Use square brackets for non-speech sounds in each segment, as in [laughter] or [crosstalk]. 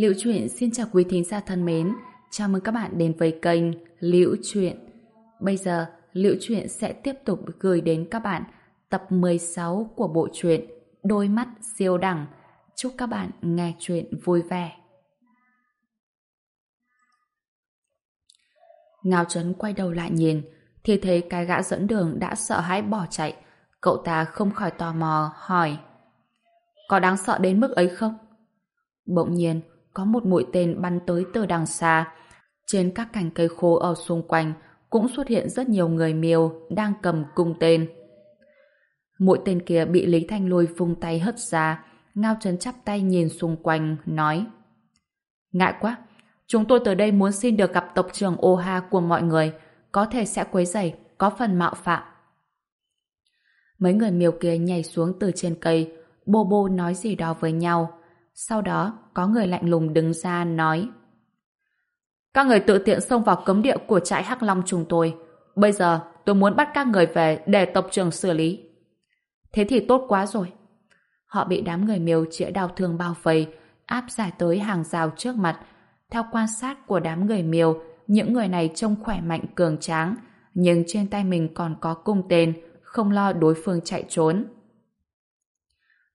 Liễu Chuyện xin chào quý thính giả thân mến. Chào mừng các bạn đến với kênh Liễu Chuyện. Bây giờ, Liễu Chuyện sẽ tiếp tục gửi đến các bạn tập 16 của bộ truyện Đôi mắt siêu đẳng. Chúc các bạn nghe chuyện vui vẻ. Ngao Trấn quay đầu lại nhìn, thì thấy cái gã dẫn đường đã sợ hãi bỏ chạy. Cậu ta không khỏi tò mò, hỏi Có đáng sợ đến mức ấy không? Bỗng nhiên, có một mũi tên bắn tới từ đằng xa. Trên các cành cây khô ở xung quanh cũng xuất hiện rất nhiều người miêu đang cầm cung tên. Mũi tên kia bị Lý Thanh Lôi vung tay hất ra, Ngao Trấn chắp tay nhìn xung quanh, nói Ngại quá, chúng tôi tới đây muốn xin được gặp tộc trưởng ô ha của mọi người, có thể sẽ quấy rầy, có phần mạo phạm. Mấy người miêu kia nhảy xuống từ trên cây, bô bô nói gì đó với nhau. Sau đó, có người lạnh lùng đứng ra nói Các người tự tiện xông vào cấm địa của trại Hắc Long chúng tôi. Bây giờ, tôi muốn bắt các người về để tộc trưởng xử lý. Thế thì tốt quá rồi. Họ bị đám người miêu chĩa đau thương bao vây, áp giải tới hàng rào trước mặt. Theo quan sát của đám người miêu, những người này trông khỏe mạnh cường tráng, nhưng trên tay mình còn có cung tên, không lo đối phương chạy trốn.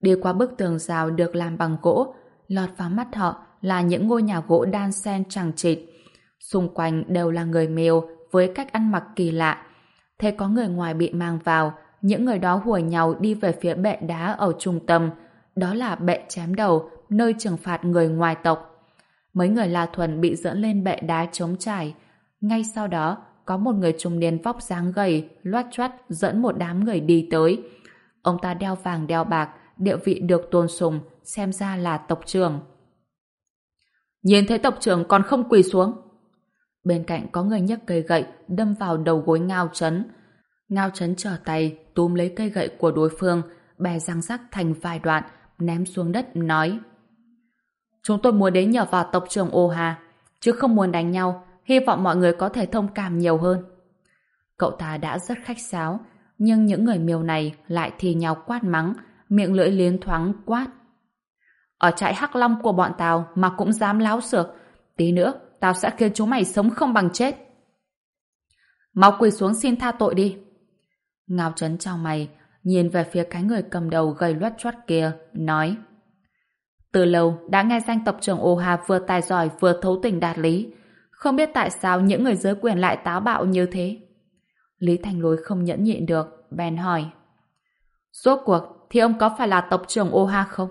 Đi qua bức tường rào được làm bằng gỗ, lọt vào mắt họ là những ngôi nhà gỗ đan xen chẳng chịt. Xung quanh đều là người mèo với cách ăn mặc kỳ lạ. Thế có người ngoài bị mang vào, những người đó hùa nhau đi về phía bệ đá ở trung tâm. Đó là bệ chém đầu, nơi trừng phạt người ngoài tộc. Mấy người La Thuần bị dẫn lên bệ đá chống trải. Ngay sau đó, có một người trung niên vóc dáng gầy, loát choát dẫn một đám người đi tới. Ông ta đeo vàng đeo bạc, địa vị được tôn sùng, xem ra là tộc trưởng. Nhìn thấy tộc trưởng còn không quỳ xuống. Bên cạnh có người nhấc cây gậy đâm vào đầu gối Ngao chấn. Ngao chấn trở tay túm lấy cây gậy của đối phương, bè răng rắc thành vài đoạn, ném xuống đất nói Chúng tôi muốn đến nhờ vào tộc trưởng Ô Hà, chứ không muốn đánh nhau, hy vọng mọi người có thể thông cảm nhiều hơn. Cậu ta đã rất khách sáo, nhưng những người miêu này lại thì nhau quát mắng, miệng lưỡi liến thoáng quát. Ở trại Hắc Long của bọn tao mà cũng dám láo xược, tí nữa tao sẽ khiến chúng mày sống không bằng chết. Mau quỳ xuống xin tha tội đi. Ngao Trấn chào mày, nhìn về phía cái người cầm đầu gầy loát choát kia, nói Từ lâu đã nghe danh tộc trưởng Ô Hà vừa tài giỏi vừa thấu tình đạt lý, không biết tại sao những người giới quyền lại táo bạo như thế. Lý Thành Lối không nhẫn nhịn được, bèn hỏi Rốt cuộc thì ông có phải là tộc trưởng Oha không?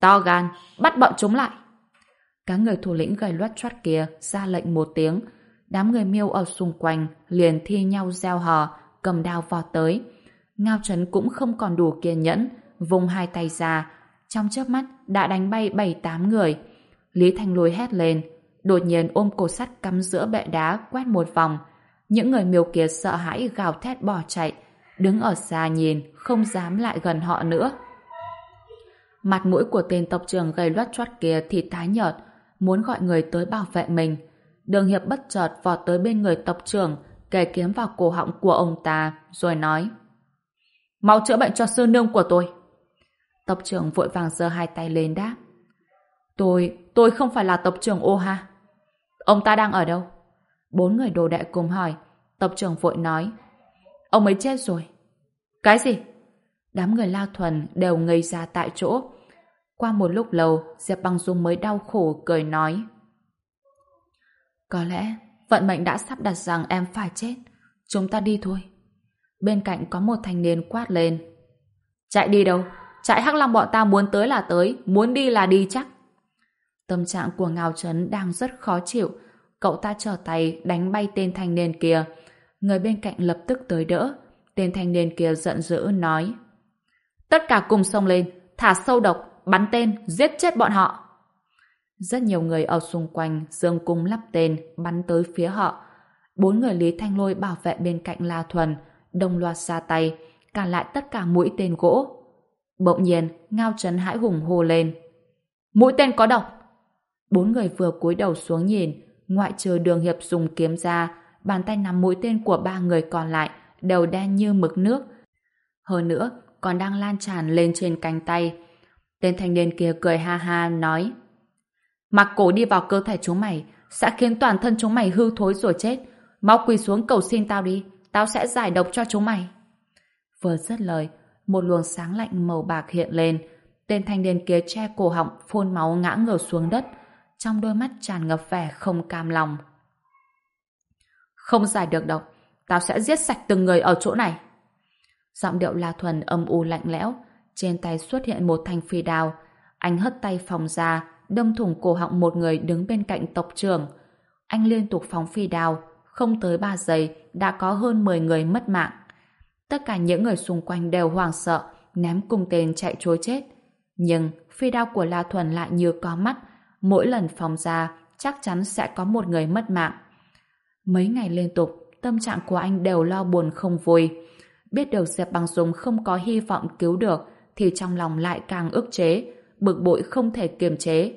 To gan, bắt bọn chúng lại. Các người thủ lĩnh gầy loát choát kia ra lệnh một tiếng, đám người miêu ở xung quanh liền thi nhau gieo hò, cầm đao vọt tới. Ngao Trấn cũng không còn đủ kiên nhẫn, vùng hai tay ra, trong chớp mắt đã đánh bay bảy tám người. Lý Thanh Lôi hét lên, đột nhiên ôm cổ sắt cắm giữa bệ đá quét một vòng. Những người miêu kia sợ hãi gào thét bỏ chạy, đứng ở xa nhìn, không dám lại gần họ nữa. Mặt mũi của tên tộc trưởng gây loát choát kia thì tái nhợt, muốn gọi người tới bảo vệ mình. Đường Hiệp bất chợt vọt tới bên người tộc trưởng, kề kiếm vào cổ họng của ông ta, rồi nói Mau chữa bệnh cho sư nương của tôi. Tộc trưởng vội vàng giơ hai tay lên đáp Tôi, tôi không phải là tộc trưởng ô ha. Ông ta đang ở đâu? Bốn người đồ đệ cùng hỏi. Tộc trưởng vội nói Ông ấy chết rồi. Cái gì? Đám người La Thuần đều ngây ra tại chỗ. Qua một lúc lâu, Diệp Băng Dung mới đau khổ cười nói. Có lẽ vận mệnh đã sắp đặt rằng em phải chết. Chúng ta đi thôi. Bên cạnh có một thanh niên quát lên. Chạy đi đâu? Chạy Hắc Long bọn ta muốn tới là tới, muốn đi là đi chắc. Tâm trạng của Ngao Trấn đang rất khó chịu. Cậu ta trở tay đánh bay tên thanh niên kia. Người bên cạnh lập tức tới đỡ. Tên thanh niên kia giận dữ nói Tất cả cùng xông lên, thả sâu độc, bắn tên, giết chết bọn họ. Rất nhiều người ở xung quanh dương cung lắp tên, bắn tới phía họ. Bốn người Lý Thanh Lôi bảo vệ bên cạnh La Thuần, đồng loạt ra tay, cản lại tất cả mũi tên gỗ. Bỗng nhiên, Ngao Trấn hãi hùng hô lên. Mũi tên có độc! Bốn người vừa cúi đầu xuống nhìn, ngoại trừ đường hiệp dùng kiếm ra, bàn tay nắm mũi tên của ba người còn lại đều đen như mực nước. Hơn nữa, còn đang lan tràn lên trên cánh tay. Tên thanh niên kia cười ha ha nói Mặc cổ đi vào cơ thể chúng mày sẽ khiến toàn thân chúng mày hư thối rồi chết. Mau quỳ xuống cầu xin tao đi, tao sẽ giải độc cho chúng mày. Vừa dứt lời, một luồng sáng lạnh màu bạc hiện lên. Tên thanh niên kia che cổ họng, phun máu ngã ngửa xuống đất. Trong đôi mắt tràn ngập vẻ không cam lòng. Không giải được đâu. tao sẽ giết sạch từng người ở chỗ này. Giọng điệu La Thuần âm u lạnh lẽo, trên tay xuất hiện một thanh phi đao. Anh hất tay phòng ra, đâm thủng cổ họng một người đứng bên cạnh tộc trưởng. Anh liên tục phóng phi đao, không tới 3 giây đã có hơn 10 người mất mạng. Tất cả những người xung quanh đều hoảng sợ, ném cung tên chạy trối chết. Nhưng phi đao của La Thuần lại như có mắt, mỗi lần phóng ra chắc chắn sẽ có một người mất mạng. Mấy ngày liên tục, tâm trạng của anh đều lo buồn không vui. Biết được Diệp Bằng Dung không có hy vọng cứu được, thì trong lòng lại càng ức chế, bực bội không thể kiềm chế.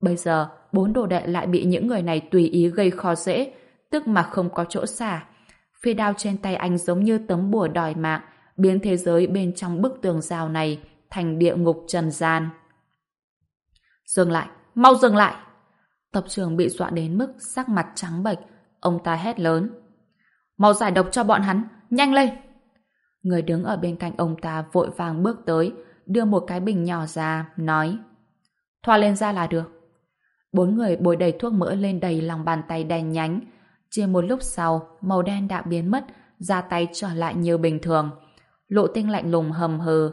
Bây giờ, bốn đồ đệ lại bị những người này tùy ý gây khó dễ, tức mà không có chỗ xả. Phi đao trên tay anh giống như tấm bùa đòi mạng, biến thế giới bên trong bức tường rào này thành địa ngục trần gian. Dừng lại, mau dừng lại! Tập trường bị dọa đến mức sắc mặt trắng bệch, ông ta hét lớn. Mau giải độc cho bọn hắn, nhanh lên! Người đứng ở bên cạnh ông ta vội vàng bước tới, đưa một cái bình nhỏ ra, nói Thoa lên ra là được. Bốn người bồi đầy thuốc mỡ lên đầy lòng bàn tay đen nhánh. Chỉ một lúc sau, màu đen đã biến mất, ra tay trở lại như bình thường. Lộ tinh lạnh lùng hầm hừ.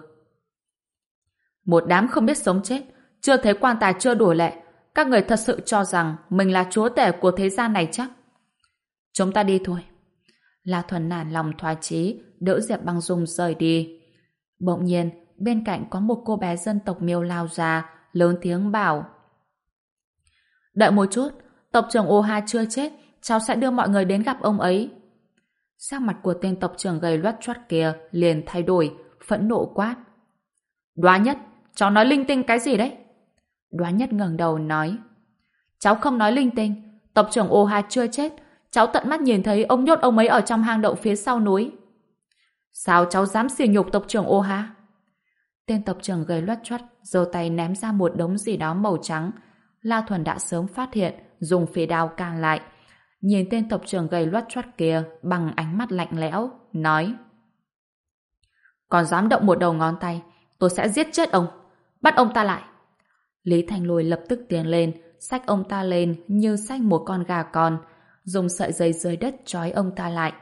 Một đám không biết sống chết, chưa thấy quan tài chưa đủ lệ. Các người thật sự cho rằng mình là chúa tể của thế gian này chắc. Chúng ta đi thôi. La Thuần nản lòng thoái chí, đỡ Diệp Băng Dung rời đi. Bỗng nhiên, bên cạnh có một cô bé dân tộc miêu lao ra, lớn tiếng bảo. Đợi một chút, tộc trưởng Oha chưa chết, cháu sẽ đưa mọi người đến gặp ông ấy. Sắc mặt của tên tộc trưởng gầy loát choát kia liền thay đổi, phẫn nộ quát. Đoá nhất, cháu nói linh tinh cái gì đấy? Đoá nhất ngẩng đầu nói. Cháu không nói linh tinh, tộc trưởng Oha chưa chết, cháu tận mắt nhìn thấy ông nhốt ông ấy ở trong hang động phía sau núi. Sao cháu dám xỉ nhục tộc trưởng ô ha? Tên tộc trưởng gầy loát choát, giơ tay ném ra một đống gì đó màu trắng. La Thuần đã sớm phát hiện, dùng phía đao can lại. Nhìn tên tộc trưởng gầy loát choát kia bằng ánh mắt lạnh lẽo, nói Còn dám động một đầu ngón tay, tôi sẽ giết chết ông. Bắt ông ta lại. Lý Thành Lôi lập tức tiến lên, xách ông ta lên như xách một con gà con, dùng sợi dây dưới đất trói ông ta lại.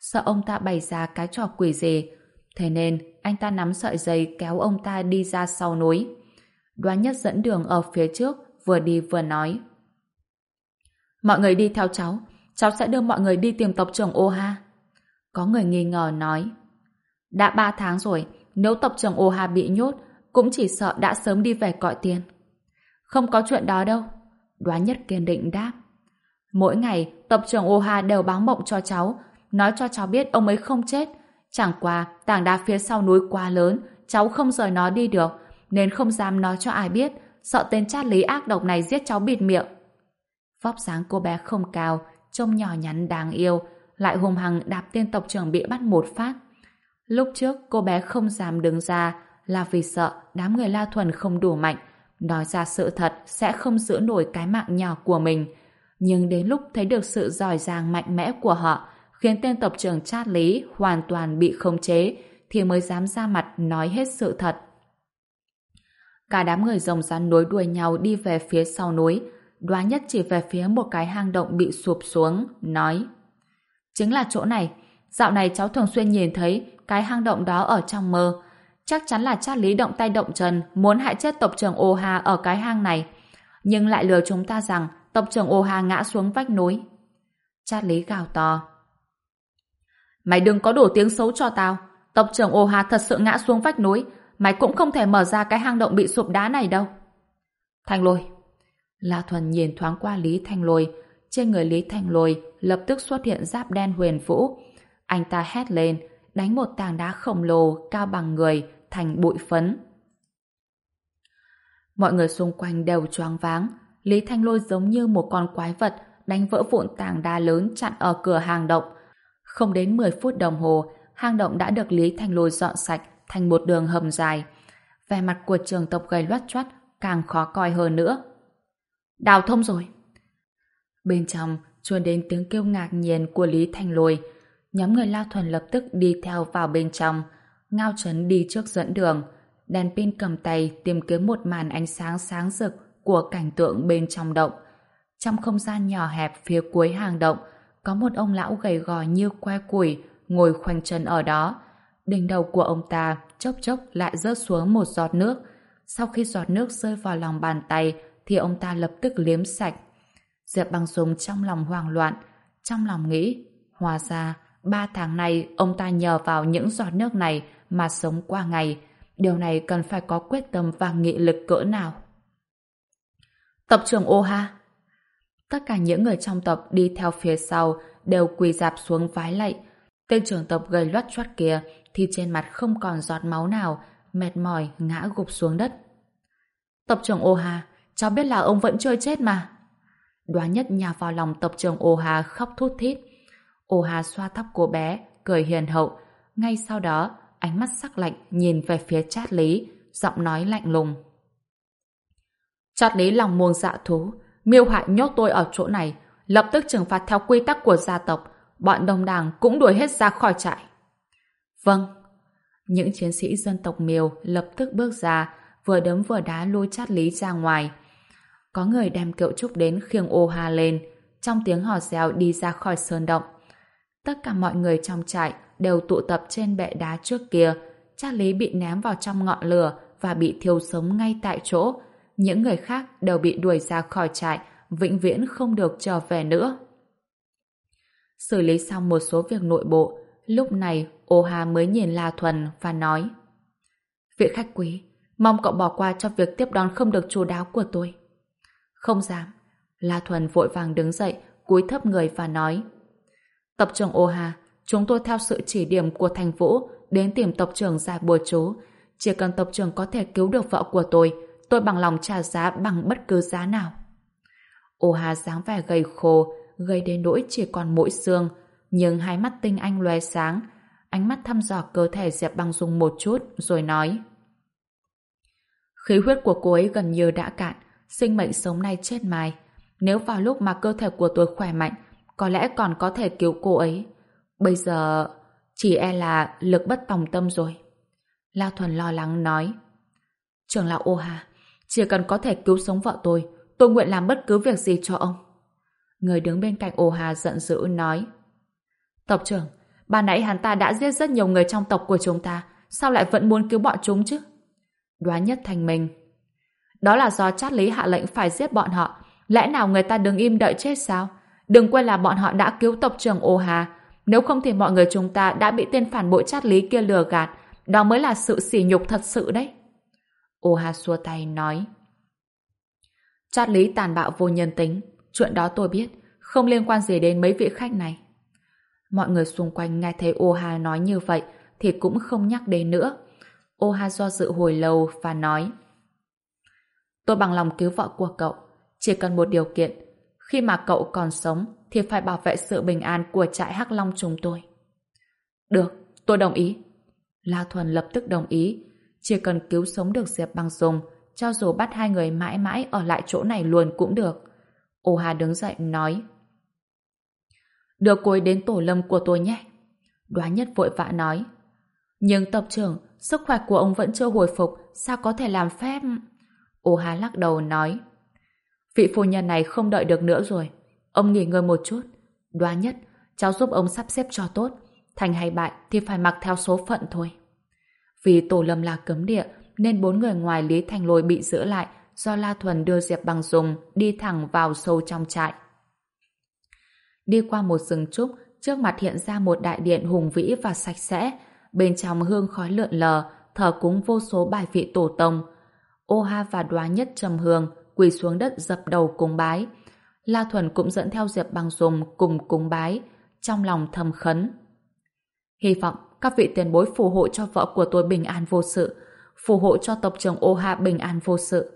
Sợ ông ta bày ra cái trò quỷ gì, Thế nên, anh ta nắm sợi dây kéo ông ta đi ra sau núi. Đoán nhất dẫn đường ở phía trước, vừa đi vừa nói. Mọi người đi theo cháu, cháu sẽ đưa mọi người đi tìm tộc trưởng Oha. Có người nghi ngờ nói. Đã ba tháng rồi, nếu tộc trưởng Oha bị nhốt, cũng chỉ sợ đã sớm đi về cõi tiền. Không có chuyện đó đâu. Đoán nhất kiên định đáp. Mỗi ngày, tộc trưởng Oha đều báo mộng cho cháu, nói cho cháu biết ông ấy không chết, Chẳng qua, tảng đá phía sau núi quá lớn, cháu không rời nó đi được, nên không dám nói cho ai biết, sợ tên chát lý ác độc này giết cháu bịt miệng. Vóc dáng cô bé không cao, trông nhỏ nhắn đáng yêu, lại hùng hằng đạp tên tộc trưởng bị bắt một phát. Lúc trước cô bé không dám đứng ra là vì sợ đám người La Thuần không đủ mạnh, nói ra sự thật sẽ không giữ nổi cái mạng nhỏ của mình. Nhưng đến lúc thấy được sự giỏi giang mạnh mẽ của họ, khiến tên tộc trưởng Chát Lý hoàn toàn bị khống chế, thì mới dám ra mặt nói hết sự thật. Cả đám người rồng rắn nối đuôi nhau đi về phía sau núi, đoá nhất chỉ về phía một cái hang động bị sụp xuống, nói Chính là chỗ này, dạo này cháu thường xuyên nhìn thấy cái hang động đó ở trong mơ. Chắc chắn là Chát Lý động tay động chân muốn hại chết tộc trưởng Ô Hà ở cái hang này, nhưng lại lừa chúng ta rằng tộc trưởng Ô Hà ngã xuống vách núi. Chát Lý gào to. Mày đừng có đổ tiếng xấu cho tao. Tộc trưởng Ô Hà thật sự ngã xuống vách núi. Mày cũng không thể mở ra cái hang động bị sụp đá này đâu. Thanh lôi. La Thuần nhìn thoáng qua Lý Thanh lôi. Trên người Lý Thanh lôi lập tức xuất hiện giáp đen huyền vũ. Anh ta hét lên, đánh một tảng đá khổng lồ cao bằng người thành bụi phấn. Mọi người xung quanh đều choáng váng. Lý Thanh lôi giống như một con quái vật đánh vỡ vụn tảng đá lớn chặn ở cửa hang động không đến 10 phút đồng hồ, hang động đã được Lý Thanh Lôi dọn sạch thành một đường hầm dài. Vẻ mặt của trường tộc gầy loát choát càng khó coi hơn nữa. Đào thông rồi. Bên trong, truyền đến tiếng kêu ngạc nhiên của Lý Thanh Lôi. Nhóm người lao Thuần lập tức đi theo vào bên trong. Ngao Trấn đi trước dẫn đường. Đèn pin cầm tay tìm kiếm một màn ánh sáng sáng rực của cảnh tượng bên trong động. Trong không gian nhỏ hẹp phía cuối hàng động, có một ông lão gầy gò như que củi ngồi khoanh chân ở đó. Đỉnh đầu của ông ta chốc chốc lại rớt xuống một giọt nước. Sau khi giọt nước rơi vào lòng bàn tay thì ông ta lập tức liếm sạch. Diệp băng súng trong lòng hoang loạn, trong lòng nghĩ, hòa ra ba tháng nay ông ta nhờ vào những giọt nước này mà sống qua ngày. Điều này cần phải có quyết tâm và nghị lực cỡ nào. Tập trưởng ô ha Tất cả những người trong tập đi theo phía sau đều quỳ dạp xuống vái lạy. Tên trưởng tập gầy loắt choắt kia thì trên mặt không còn giọt máu nào, mệt mỏi ngã gục xuống đất. Tập trưởng ô ha, cháu biết là ông vẫn chơi chết mà. Đoán nhất nhà vào lòng tập trưởng ô hà khóc thút thít. Ô hà xoa tóc cô bé, cười hiền hậu. Ngay sau đó, ánh mắt sắc lạnh nhìn về phía chát lý, giọng nói lạnh lùng. Chát lý lòng muôn dạ thú, miêu hại nhốt tôi ở chỗ này, lập tức trừng phạt theo quy tắc của gia tộc, bọn đồng đảng cũng đuổi hết ra khỏi trại. Vâng. Những chiến sĩ dân tộc miêu lập tức bước ra, vừa đấm vừa đá lôi chát lý ra ngoài. Có người đem kiệu trúc đến khiêng ô hà lên, trong tiếng hò reo đi ra khỏi sơn động. Tất cả mọi người trong trại đều tụ tập trên bệ đá trước kia. Chát Lý bị ném vào trong ngọn lửa và bị thiêu sống ngay tại chỗ. Những người khác đều bị đuổi ra khỏi trại, vĩnh viễn không được trở về nữa. Xử lý xong một số việc nội bộ, lúc này ô hà mới nhìn La Thuần và nói Vị khách quý, mong cậu bỏ qua cho việc tiếp đón không được chú đáo của tôi. Không dám. La Thuần vội vàng đứng dậy, cúi thấp người và nói Tập trưởng Ô Hà, chúng tôi theo sự chỉ điểm của Thành Vũ đến tìm tập trưởng giải bùa chú. Chỉ cần tập trưởng có thể cứu được vợ của tôi, tôi bằng lòng trả giá bằng bất cứ giá nào. Ô Hà dáng vẻ gầy khô, gầy đến nỗi chỉ còn mỗi xương, nhưng hai mắt tinh anh loe sáng, ánh mắt thăm dò cơ thể Diệp Băng Dung một chút, rồi nói Khí huyết của cô ấy gần như đã cạn, sinh mệnh sống nay chết mai. Nếu vào lúc mà cơ thể của tôi khỏe mạnh, có lẽ còn có thể cứu cô ấy. Bây giờ, chỉ e là lực bất tòng tâm rồi. La Thuần lo lắng nói. Trường lão ô hà, chỉ cần có thể cứu sống vợ tôi, tôi nguyện làm bất cứ việc gì cho ông. Người đứng bên cạnh ô hà giận dữ nói. Tộc trưởng, bà nãy hắn ta đã giết rất nhiều người trong tộc của chúng ta, sao lại vẫn muốn cứu bọn chúng chứ? Đoán nhất thành mình, đó là do chát lý hạ lệnh phải giết bọn họ. Lẽ nào người ta đứng im đợi chết sao? Đừng quên là bọn họ đã cứu tộc trưởng ô hà. Nếu không thì mọi người chúng ta đã bị tên phản bội chát lý kia lừa gạt. Đó mới là sự sỉ nhục thật sự đấy. Oha xua tay nói. Chát lý tàn bạo vô nhân tính. Chuyện đó tôi biết. Không liên quan gì đến mấy vị khách này. Mọi người xung quanh nghe thấy Oha nói như vậy thì cũng không nhắc đến nữa. Oha do dự hồi lâu và nói Tôi bằng lòng cứu vợ của cậu. Chỉ cần một điều kiện. Khi mà cậu còn sống thì phải bảo vệ sự bình an của trại Hắc Long chúng tôi. Được, tôi đồng ý. La Thuần lập tức đồng ý. Chỉ cần cứu sống được Diệp Băng Dung, cho dù bắt hai người mãi mãi ở lại chỗ này luôn cũng được. Ô Hà đứng dậy nói. Đưa cô ấy đến tổ lâm của tôi nhé. Đoá nhất vội vã nói. Nhưng tập trưởng, sức khỏe của ông vẫn chưa hồi phục, sao có thể làm phép... Ô Hà lắc đầu nói Vị phu nhân này không đợi được nữa rồi Ông nghỉ ngơi một chút Đoán nhất, cháu giúp ông sắp xếp cho tốt Thành hay bại thì phải mặc theo số phận thôi vì tổ lâm là cấm địa Nên bốn người ngoài Lý Thành Lôi bị giữ lại Do La Thuần đưa Diệp Bằng Dùng Đi thẳng vào sâu trong trại Đi qua một rừng trúc Trước mặt hiện ra một đại điện hùng vĩ và sạch sẽ Bên trong hương khói lượn lờ Thờ cúng vô số bài vị tổ tông Ô Ha và đoá nhất trầm hương quỳ xuống đất dập đầu cúng bái. La Thuần cũng dẫn theo Diệp Bằng Dùng cùng cúng bái, trong lòng thầm khấn. Hy vọng các vị tiền bối phù hộ cho vợ của tôi bình an vô sự, phù hộ cho tộc trưởng Ô hạ bình an vô sự.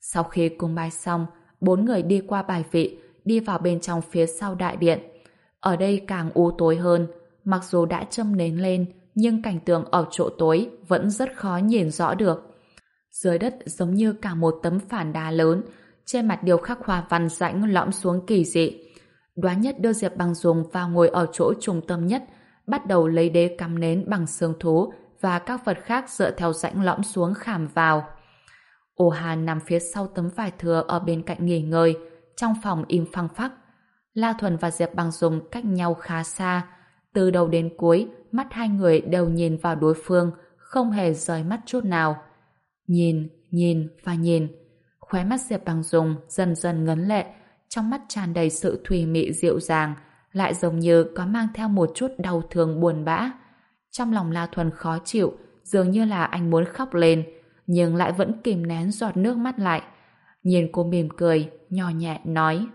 Sau khi cung bái xong, bốn người đi qua bài vị, đi vào bên trong phía sau đại điện. Ở đây càng u tối hơn, mặc dù đã châm nến lên, nhưng cảnh tượng ở chỗ tối vẫn rất khó nhìn rõ được. Dưới đất giống như cả một tấm phản đá lớn, trên mặt điều khắc hoa văn rãnh lõm xuống kỳ dị. Đoán nhất đưa Diệp Băng dùng vào ngồi ở chỗ trung tâm nhất, bắt đầu lấy đế cắm nến bằng xương thú và các vật khác dựa theo rãnh lõm xuống khảm vào. Ô Hà nằm phía sau tấm vải thừa ở bên cạnh nghỉ ngơi, trong phòng im phăng phắc. La Thuần và Diệp bằng Dùng cách nhau khá xa. Từ đầu đến cuối, mắt hai người đều nhìn vào đối phương, không hề rời mắt chút nào. Nhìn, nhìn và nhìn. Khóe mắt Diệp bằng Dùng dần dần ngấn lệ, trong mắt tràn đầy sự thùy mị dịu dàng, lại giống như có mang theo một chút đau thương buồn bã. Trong lòng La Thuần khó chịu, dường như là anh muốn khóc lên, nhưng lại vẫn kìm nén giọt nước mắt lại. Nhìn cô mỉm cười, nhỏ nhẹ nói.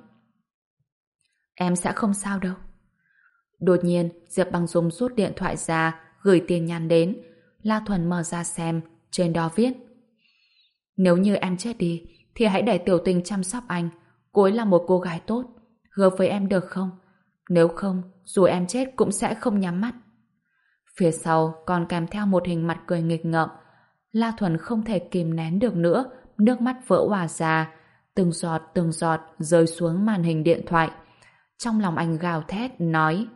Em sẽ không sao đâu. Đột nhiên, Diệp Băng Dung rút điện thoại ra, gửi tin nhắn đến. La Thuần mở ra xem, trên đó viết. Nếu như em chết đi, thì hãy để tiểu tình chăm sóc anh. Cô ấy là một cô gái tốt. Hứa với em được không? Nếu không, dù em chết cũng sẽ không nhắm mắt. Phía sau còn kèm theo một hình mặt cười nghịch ngợm. La Thuần không thể kìm nén được nữa, nước mắt vỡ hòa ra, từng giọt từng giọt rơi xuống màn hình điện thoại. Trong lòng anh gào thét, nói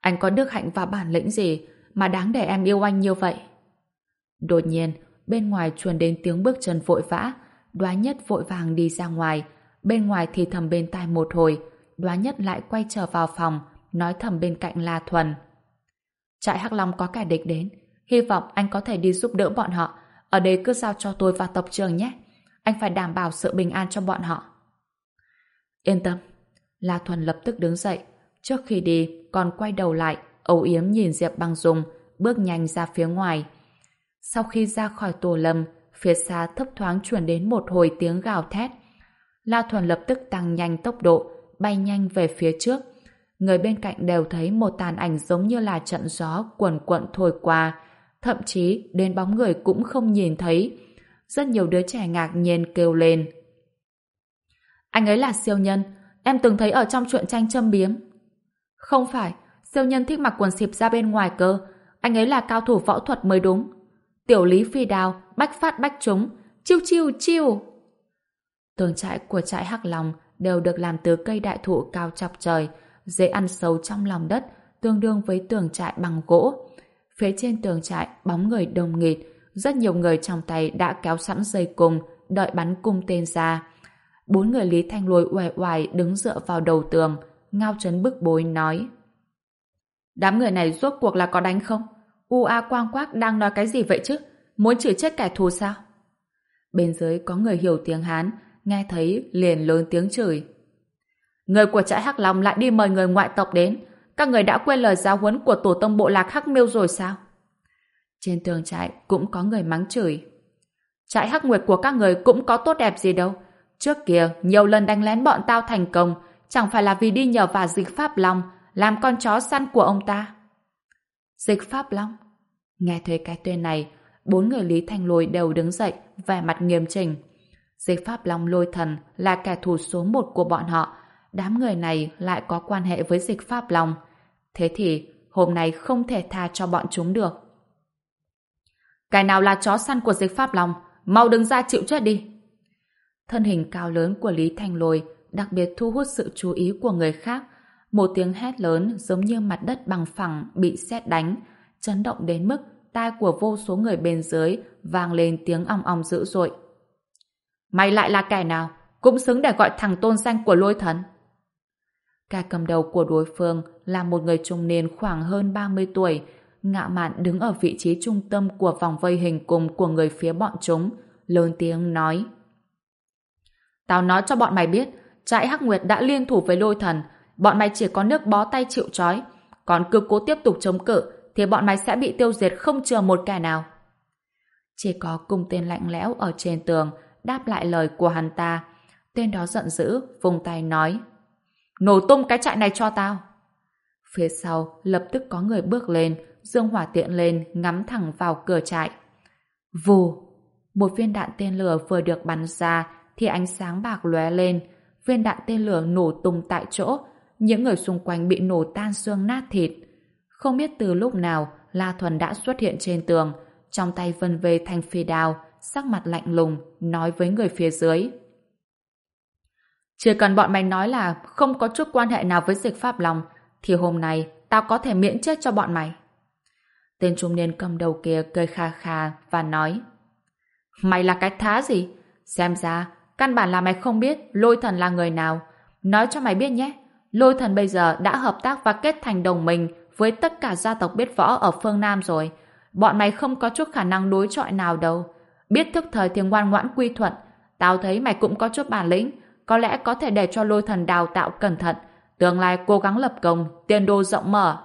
Anh có đức hạnh và bản lĩnh gì mà đáng để em yêu anh như vậy? Đột nhiên, bên ngoài truyền đến tiếng bước chân vội vã, đoá nhất vội vàng đi ra ngoài, bên ngoài thì thầm bên tai một hồi, đoá nhất lại quay trở vào phòng, nói thầm bên cạnh La Thuần. Trại Hắc Long có kẻ địch đến, hy vọng anh có thể đi giúp đỡ bọn họ, ở đây cứ giao cho tôi vào tập trường nhé. Anh phải đảm bảo sự bình an cho bọn họ. Yên tâm. La Thuần lập tức đứng dậy. Trước khi đi, còn quay đầu lại, ấu yếm nhìn Diệp Băng Dung, bước nhanh ra phía ngoài. Sau khi ra khỏi tổ lâm, phía xa thấp thoáng chuyển đến một hồi tiếng gào thét. La Thuần lập tức tăng nhanh tốc độ, bay nhanh về phía trước. Người bên cạnh đều thấy một tàn ảnh giống như là trận gió quần quận thổi qua, thậm chí đến bóng người cũng không nhìn thấy. Rất nhiều đứa trẻ ngạc nhiên kêu lên. Anh ấy là siêu nhân, em từng thấy ở trong truyện tranh châm biếm. Không phải, siêu nhân thích mặc quần xịp ra bên ngoài cơ, anh ấy là cao thủ võ thuật mới đúng. Tiểu lý phi đào, bách phát bách trúng, chiêu chiêu chiêu. Tường trại của trại Hắc Long đều được làm từ cây đại thụ cao chọc trời, dễ ăn sâu trong lòng đất, tương đương với tường trại bằng gỗ. Phía trên tường trại, bóng người đông nghịt, rất nhiều người trong tay đã kéo sẵn dây cung, đợi bắn cung tên ra. Bốn người Lý Thanh Lôi uể oải đứng dựa vào đầu tường, ngao chấn bức bối nói. Đám người này rốt cuộc là có đánh không? U A Quang Quác đang nói cái gì vậy chứ? Muốn chửi chết kẻ thù sao? Bên dưới có người hiểu tiếng Hán, nghe thấy liền lớn tiếng chửi. Người của trại Hắc Long lại đi mời người ngoại tộc đến. Các người đã quên lời giáo huấn của tổ tông bộ lạc Hắc Miêu rồi sao? Trên tường trại cũng có người mắng chửi. Trại Hắc Nguyệt của các người cũng có tốt đẹp gì đâu. Trước kia, nhiều lần đánh lén bọn tao thành công, chẳng phải là vì đi nhờ vào dịch Pháp Long, làm con chó săn của ông ta. Dịch Pháp Long? Nghe thấy cái tên này, bốn người Lý Thanh Lôi đều đứng dậy, vẻ mặt nghiêm chỉnh. Dịch Pháp Long lôi thần là kẻ thù số một của bọn họ, đám người này lại có quan hệ với dịch Pháp Long. Thế thì, hôm nay không thể tha cho bọn chúng được. Cái nào là chó săn của dịch Pháp Long, mau đứng ra chịu chết đi. Thân hình cao lớn của Lý Thanh Lôi đặc biệt thu hút sự chú ý của người khác. Một tiếng hét lớn giống như mặt đất bằng phẳng bị sét đánh, chấn động đến mức tai của vô số người bên dưới vang lên tiếng ong ong dữ dội. Mày lại là kẻ nào? Cũng xứng để gọi thằng tôn danh của lôi thần. Ca cầm đầu của đối phương là một người trung niên khoảng hơn 30 tuổi, ngạo mạn đứng ở vị trí trung tâm của vòng vây hình cùng của người phía bọn chúng, lớn tiếng nói. Tao nói cho bọn mày biết, trại Hắc Nguyệt đã liên thủ với lôi thần, bọn mày chỉ có nước bó tay chịu trói. Còn cứ cố tiếp tục chống cự, thì bọn mày sẽ bị tiêu diệt không chừa một kẻ nào. Chỉ có cung tên lạnh lẽo ở trên tường đáp lại lời của hắn ta. Tên đó giận dữ, vùng tay nói. Nổ tung cái trại này cho tao. Phía sau, lập tức có người bước lên, dương hỏa tiện lên, ngắm thẳng vào cửa trại. Vù! Một viên đạn tên lửa vừa được bắn ra, thì ánh sáng bạc lóe lên. Viên đạn tên lửa nổ tung tại chỗ. Những người xung quanh bị nổ tan xương nát thịt. Không biết từ lúc nào, La Thuần đã xuất hiện trên tường, trong tay vân về thanh phi đao, sắc mặt lạnh lùng, nói với người phía dưới. Chỉ cần bọn mày nói là không có chút quan hệ nào với dịch Pháp Long, thì hôm nay tao có thể miễn chết cho bọn mày. Tên trung niên cầm đầu kia cười kha kha và nói Mày là cái thá gì? Xem ra, căn bản là mày không biết lôi thần là người nào. Nói cho mày biết nhé, lôi thần bây giờ đã hợp tác và kết thành đồng minh với tất cả gia tộc biết võ ở phương Nam rồi. Bọn mày không có chút khả năng đối chọi nào đâu. Biết thức thời thì ngoan ngoãn quy thuận. Tao thấy mày cũng có chút bản lĩnh, có lẽ có thể để cho lôi thần đào tạo cẩn thận, tương lai cố gắng lập công, tiền đồ rộng mở.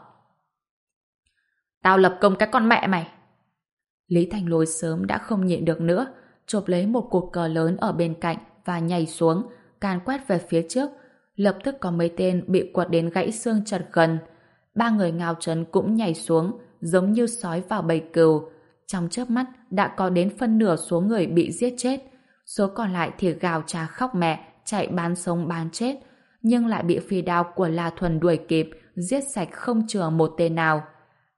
Tao lập công cái con mẹ mày. Lý Thành Lôi sớm đã không nhịn được nữa, chộp lấy một cột cờ lớn ở bên cạnh và nhảy xuống, càn quét về phía trước. Lập tức có mấy tên bị quật đến gãy xương chật gần. Ba người ngao trấn cũng nhảy xuống, giống như sói vào bầy cừu. Trong chớp mắt đã có đến phân nửa số người bị giết chết. Số còn lại thì gào cha khóc mẹ, chạy bán sống bán chết, nhưng lại bị phi đao của La Thuần đuổi kịp, giết sạch không chừa một tên nào.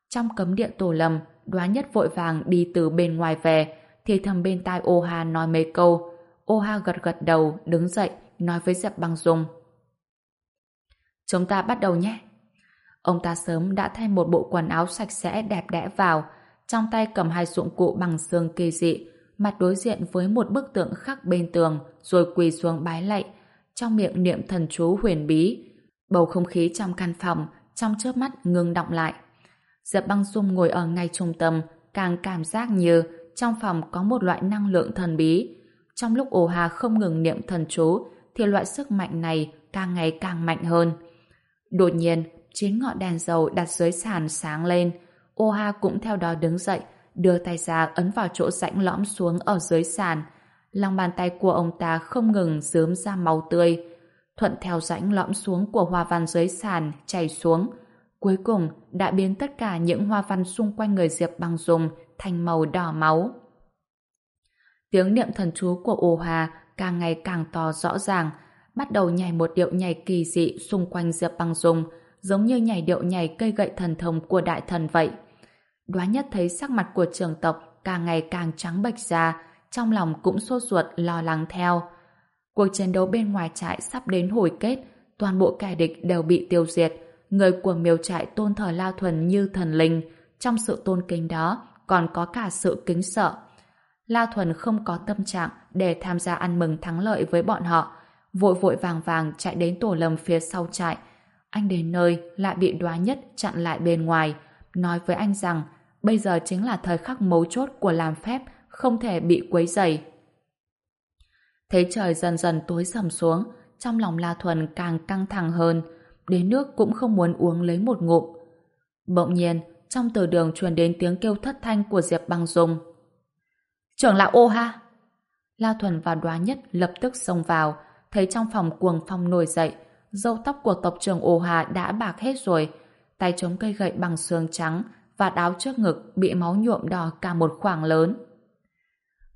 Trong cấm địa tổ lầm, đoá nhất vội vàng đi từ bên ngoài về, thì thầm bên tai ô ha nói mấy câu. Ô ha gật gật đầu, đứng dậy, nói với Diệp Băng Dung. Chúng ta bắt đầu nhé. Ông ta sớm đã thay một bộ quần áo sạch sẽ đẹp đẽ vào, trong tay cầm hai dụng cụ bằng xương kỳ dị, mặt đối diện với một bức tượng khắc bên tường, rồi quỳ xuống bái lạy, trong miệng niệm thần chú huyền bí. Bầu không khí trong căn phòng, trong chớp mắt ngưng động lại. Diệp băng dung ngồi ở ngay trung tâm, càng cảm giác như trong phòng có một loại năng lượng thần bí. Trong lúc ồ hà không ngừng niệm thần chú, thì loại sức mạnh này càng ngày càng mạnh hơn. Đột nhiên, chín ngọn đèn dầu đặt dưới sàn sáng lên. Oha cũng theo đó đứng dậy, đưa tay ra ấn vào chỗ rãnh lõm xuống ở dưới sàn. Lòng bàn tay của ông ta không ngừng dớm ra máu tươi. Thuận theo rãnh lõm xuống của hoa văn dưới sàn chảy xuống. Cuối cùng đã biến tất cả những hoa văn xung quanh người Diệp bằng dùng thành màu đỏ máu. Tiếng niệm thần chú của ồ hà càng ngày càng to rõ ràng, bắt đầu nhảy một điệu nhảy kỳ dị xung quanh Diệp băng dùng, giống như nhảy điệu nhảy cây gậy thần thông của đại thần vậy. Đoá nhất thấy sắc mặt của trường tộc càng ngày càng trắng bệch ra, trong lòng cũng sốt ruột lo lắng theo. Cuộc chiến đấu bên ngoài trại sắp đến hồi kết, toàn bộ kẻ địch đều bị tiêu diệt. Người của miêu trại tôn thờ La Thuần như thần linh, trong sự tôn kính đó còn có cả sự kính sợ. La Thuần không có tâm trạng để tham gia ăn mừng thắng lợi với bọn họ, vội vội vàng vàng chạy đến tổ lầm phía sau trại. Anh đến nơi lại bị đoá nhất chặn lại bên ngoài, nói với anh rằng bây giờ chính là thời khắc mấu chốt của làm phép, không thể bị quấy rầy. thế trời dần dần tối sầm xuống, trong lòng La Thuần càng căng thẳng hơn, đến nước cũng không muốn uống lấy một ngụm. Bỗng nhiên, trong từ đường truyền đến tiếng kêu thất thanh của Diệp Băng Dung. Trưởng lão ô ha! La Thuần và đoá nhất lập tức xông vào, thấy trong phòng cuồng phong nổi dậy, dâu tóc của tộc trưởng ô hà đã bạc hết rồi, tay chống cây gậy bằng xương trắng và áo trước ngực bị máu nhuộm đỏ cả một khoảng lớn.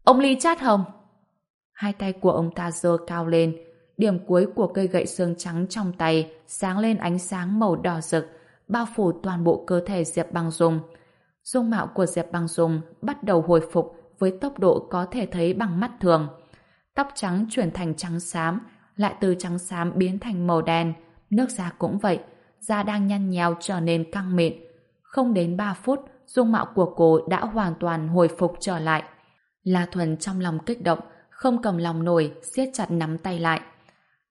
Ông Ly chát hồng! Hai tay của ông ta giơ cao lên, điểm cuối của cây gậy xương trắng trong tay sáng lên ánh sáng màu đỏ rực, bao phủ toàn bộ cơ thể Diệp Băng Dung. Dung mạo của Diệp Băng Dung bắt đầu hồi phục với tốc độ có thể thấy bằng mắt thường. Tóc trắng chuyển thành trắng xám, lại từ trắng xám biến thành màu đen, nước da cũng vậy, da đang nhăn nhèo trở nên căng mịn. Không đến 3 phút, dung mạo của cô đã hoàn toàn hồi phục trở lại. La Thuần trong lòng kích động, không cầm lòng nổi, siết chặt nắm tay lại.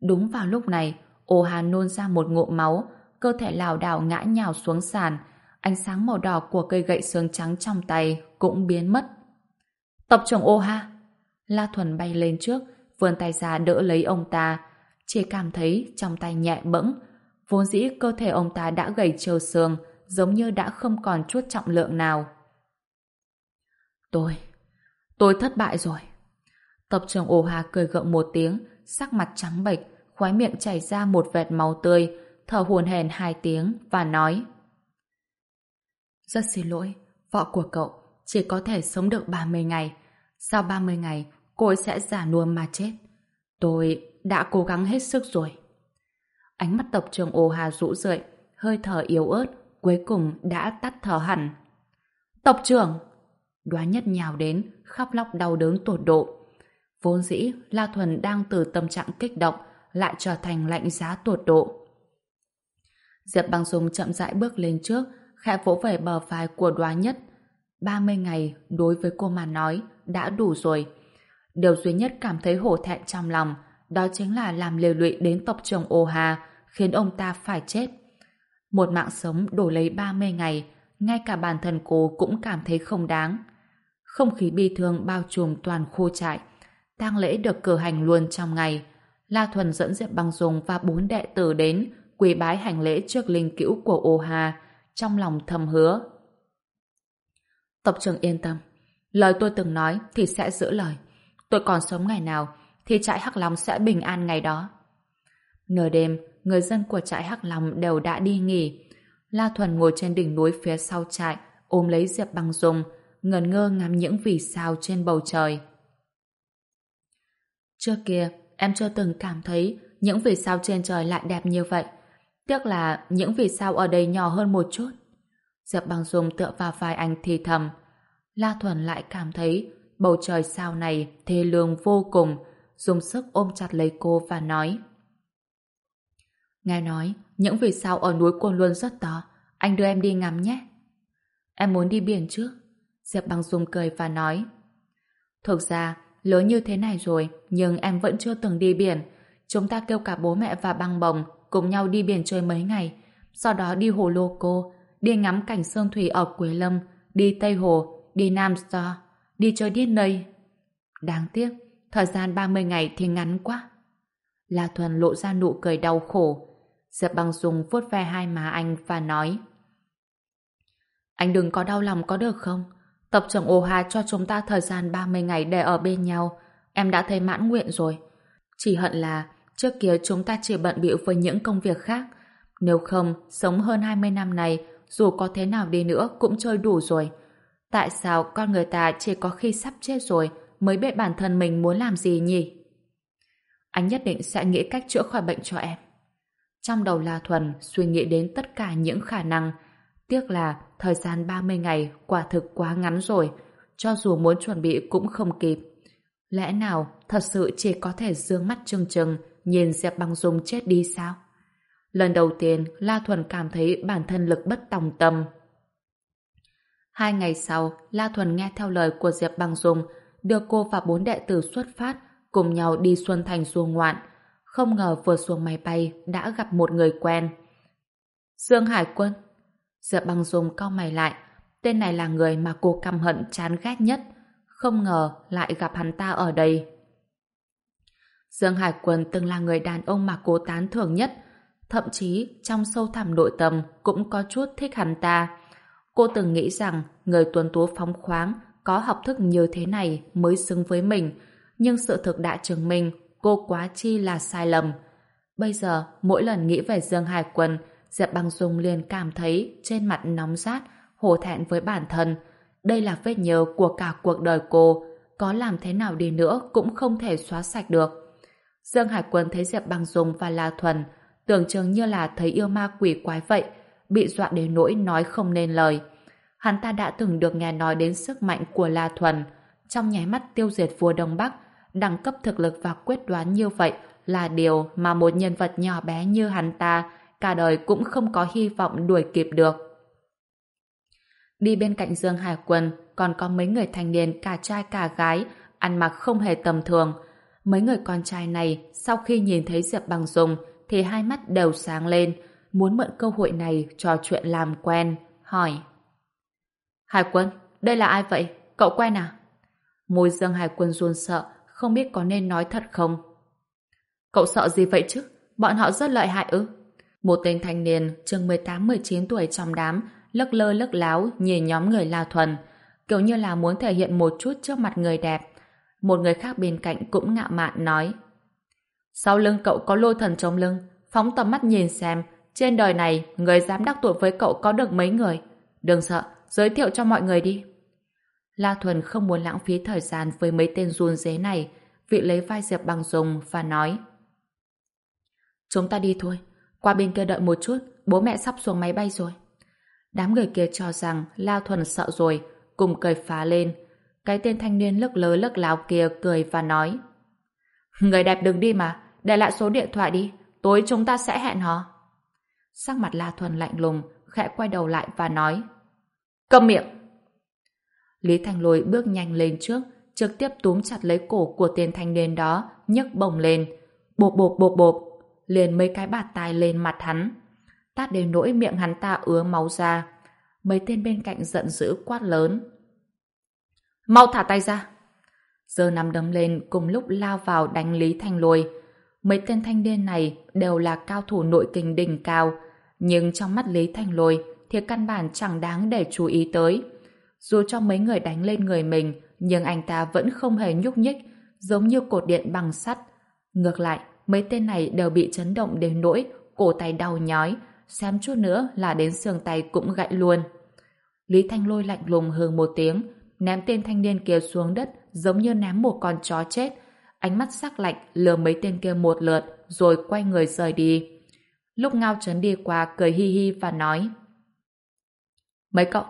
Đúng vào lúc này, ô hà nôn ra một ngụm máu, cơ thể lảo đảo ngã nhào xuống sàn, ánh sáng màu đỏ của cây gậy xương trắng trong tay cũng biến mất. Tập trưởng ô ha! La Thuần bay lên trước, vươn tay ra đỡ lấy ông ta, chỉ cảm thấy trong tay nhẹ bẫng, vốn dĩ cơ thể ông ta đã gầy trơ xương, giống như đã không còn chút trọng lượng nào. Tôi, tôi thất bại rồi. Tập trưởng ồ hà cười gượng một tiếng, sắc mặt trắng bệch, khóe miệng chảy ra một vệt máu tươi, thở hồn hển hai tiếng và nói Rất xin lỗi, vợ của cậu chỉ có thể sống được 30 ngày. Sau 30 ngày, cô ấy sẽ giả nua mà chết. Tôi đã cố gắng hết sức rồi. Ánh mắt tập trường ô hà rũ rượi, hơi thở yếu ớt, cuối cùng đã tắt thở hẳn. Tộc trưởng! Đoá nhất nhào đến, khóc lóc đau đớn tột độ. Vốn dĩ, La Thuần đang từ tâm trạng kích động, lại trở thành lạnh giá tột độ. Diệp Băng Dung chậm rãi bước lên trước, khẽ vỗ về bờ vai của đoá nhất. 30 ngày đối với cô mà nói đã đủ rồi. Điều duy nhất cảm thấy hổ thẹn trong lòng, đó chính là làm lều lụy đến tộc trưởng Ô Hà, khiến ông ta phải chết. Một mạng sống đổi lấy 30 ngày, ngay cả bản thân cô cũng cảm thấy không đáng. Không khí bi thương bao trùm toàn khu trại. tang lễ được cử hành luôn trong ngày. La Thuần dẫn Diệp Băng Dung và bốn đệ tử đến quỳ bái hành lễ trước linh cữu của Ô Hà, trong lòng thầm hứa. Tộc trưởng yên tâm. Lời tôi từng nói thì sẽ giữ lời. Tôi còn sống ngày nào thì trại Hắc Long sẽ bình an ngày đó. Nửa đêm, người dân của trại Hắc Long đều đã đi nghỉ. La Thuần ngồi trên đỉnh núi phía sau trại, ôm lấy Diệp Băng Dung, ngẩn ngơ ngắm những vì sao trên bầu trời. Trước kia, em chưa từng cảm thấy những vì sao trên trời lại đẹp như vậy. Tiếc là những vì sao ở đây nhỏ hơn một chút. Diệp Băng Dung tựa vào vai anh thì thầm. La Thuần lại cảm thấy bầu trời sao này thê lương vô cùng, dùng sức ôm chặt lấy cô và nói. Nghe nói, những vì sao ở núi Côn Luân rất to, anh đưa em đi ngắm nhé. Em muốn đi biển trước. Diệp Băng Dung cười và nói. Thực ra, lớn như thế này rồi, nhưng em vẫn chưa từng đi biển. Chúng ta kêu cả bố mẹ và băng bồng cùng nhau đi biển chơi mấy ngày, sau đó đi hồ Lô Cô, đi ngắm cảnh sơn thủy ở Quế Lâm, đi Tây Hồ, đi Nam Store, đi chơi Disney. Đáng tiếc, thời gian 30 ngày thì ngắn quá. La Thuần lộ ra nụ cười đau khổ. Diệp Băng Dung vuốt ve hai má anh và nói Anh đừng có đau lòng có được không? Tập trưởng Ô Hà cho chúng ta thời gian 30 ngày để ở bên nhau. Em đã thấy mãn nguyện rồi. Chỉ hận là trước kia chúng ta chỉ bận bịu với những công việc khác. Nếu không, sống hơn 20 năm này, dù có thế nào đi nữa cũng chơi đủ rồi. Tại sao con người ta chỉ có khi sắp chết rồi mới biết bản thân mình muốn làm gì nhỉ? Anh nhất định sẽ nghĩ cách chữa khỏi bệnh cho em. Trong đầu La Thuần suy nghĩ đến tất cả những khả năng. Tiếc là thời gian 30 ngày quả thực quá ngắn rồi, cho dù muốn chuẩn bị cũng không kịp. Lẽ nào thật sự chỉ có thể dương mắt trừng trừng nhìn Diệp Băng Dung chết đi sao? Lần đầu tiên, La Thuần cảm thấy bản thân lực bất tòng tâm. Hai ngày sau, La Thuần nghe theo lời của Diệp Bằng Dung, đưa cô và bốn đệ tử xuất phát, cùng nhau đi Xuân Thành du ngoạn. Không ngờ vừa xuống máy bay đã gặp một người quen. Dương Hải Quân Diệp Bằng Dung cau mày lại. Tên này là người mà cô căm hận chán ghét nhất. Không ngờ lại gặp hắn ta ở đây. Dương Hải Quân từng là người đàn ông mà cô tán thưởng nhất. Thậm chí trong sâu thẳm nội tâm cũng có chút thích hắn ta. Cô từng nghĩ rằng người tuấn tú phóng khoáng có học thức như thế này mới xứng với mình. Nhưng sự thực đã chứng minh cô quá chi là sai lầm. Bây giờ, mỗi lần nghĩ về Dương Hải Quân, Diệp Băng Dung liền cảm thấy trên mặt nóng rát, hổ thẹn với bản thân. Đây là vết nhớ của cả cuộc đời cô, có làm thế nào đi nữa cũng không thể xóa sạch được. Dương Hải Quân thấy Diệp Băng Dung và La Thuần, tưởng chừng như là thấy yêu ma quỷ quái vậy, bị dọa đến nỗi nói không nên lời. Hắn ta đã từng được nghe nói đến sức mạnh của La Thuần, trong nháy mắt tiêu diệt vua Đông Bắc, đẳng cấp thực lực và quyết đoán như vậy là điều mà một nhân vật nhỏ bé như hắn ta cả đời cũng không có hy vọng đuổi kịp được. Đi bên cạnh Dương Hải Quân còn có mấy người thanh niên cả trai cả gái ăn mặc không hề tầm thường. Mấy người con trai này sau khi nhìn thấy Diệp Bằng Dung thì hai mắt đều sáng lên muốn mượn cơ hội này trò chuyện làm quen hỏi Hải Quân, đây là ai vậy? Cậu quen à? Môi Dương Hải Quân run sợ không biết có nên nói thật không. Cậu sợ gì vậy chứ? Bọn họ rất lợi hại ư? Một tên thanh niên chừng 18-19 tuổi trong đám lấc lơ lấc láo nhìn nhóm người La Thuần kiểu như là muốn thể hiện một chút trước mặt người đẹp. Một người khác bên cạnh cũng ngạo mạn nói Sau lưng cậu có lôi thần trong lưng phóng tầm mắt nhìn xem trên đời này người dám đắc tội với cậu có được mấy người. Đừng sợ, giới thiệu cho mọi người đi. La Thuần không muốn lãng phí thời gian với mấy tên run dế này, vị lấy vai Diệp bằng dùng và nói Chúng ta đi thôi, qua bên kia đợi một chút, bố mẹ sắp xuống máy bay rồi. Đám người kia cho rằng La Thuần sợ rồi, cùng cười phá lên. Cái tên thanh niên lức lớ lức láo kia cười và nói Người đẹp đừng đi mà, để lại số điện thoại đi, tối chúng ta sẽ hẹn hò. Sắc mặt La Thuần lạnh lùng, khẽ quay đầu lại và nói Câm miệng! Lý Thành Lôi bước nhanh lên trước, trực tiếp túm chặt lấy cổ của tên thanh niên đó, nhấc bổng lên. Bộp bộp bộp bộp, liền mấy cái bạt tai lên mặt hắn. Tát đến nỗi miệng hắn ta ứa máu ra. Mấy tên bên cạnh giận dữ quát lớn. Mau thả tay ra! Giờ nằm đấm lên cùng lúc lao vào đánh Lý Thanh Lôi. Mấy tên thanh niên này đều là cao thủ nội kình đỉnh cao, nhưng trong mắt Lý Thanh Lôi thì căn bản chẳng đáng để chú ý tới. Dù cho mấy người đánh lên người mình, nhưng anh ta vẫn không hề nhúc nhích, giống như cột điện bằng sắt. Ngược lại, mấy tên này đều bị chấn động đến nỗi cổ tay đau nhói, xem chút nữa là đến xương tay cũng gãy luôn. Lý Thanh Lôi lạnh lùng hừ một tiếng, ném tên thanh niên kia xuống đất giống như ném một con chó chết. Ánh mắt sắc lạnh lừa mấy tên kia một lượt rồi quay người rời đi. Lúc Ngao Trấn đi qua cười hi hi và nói Mấy cậu,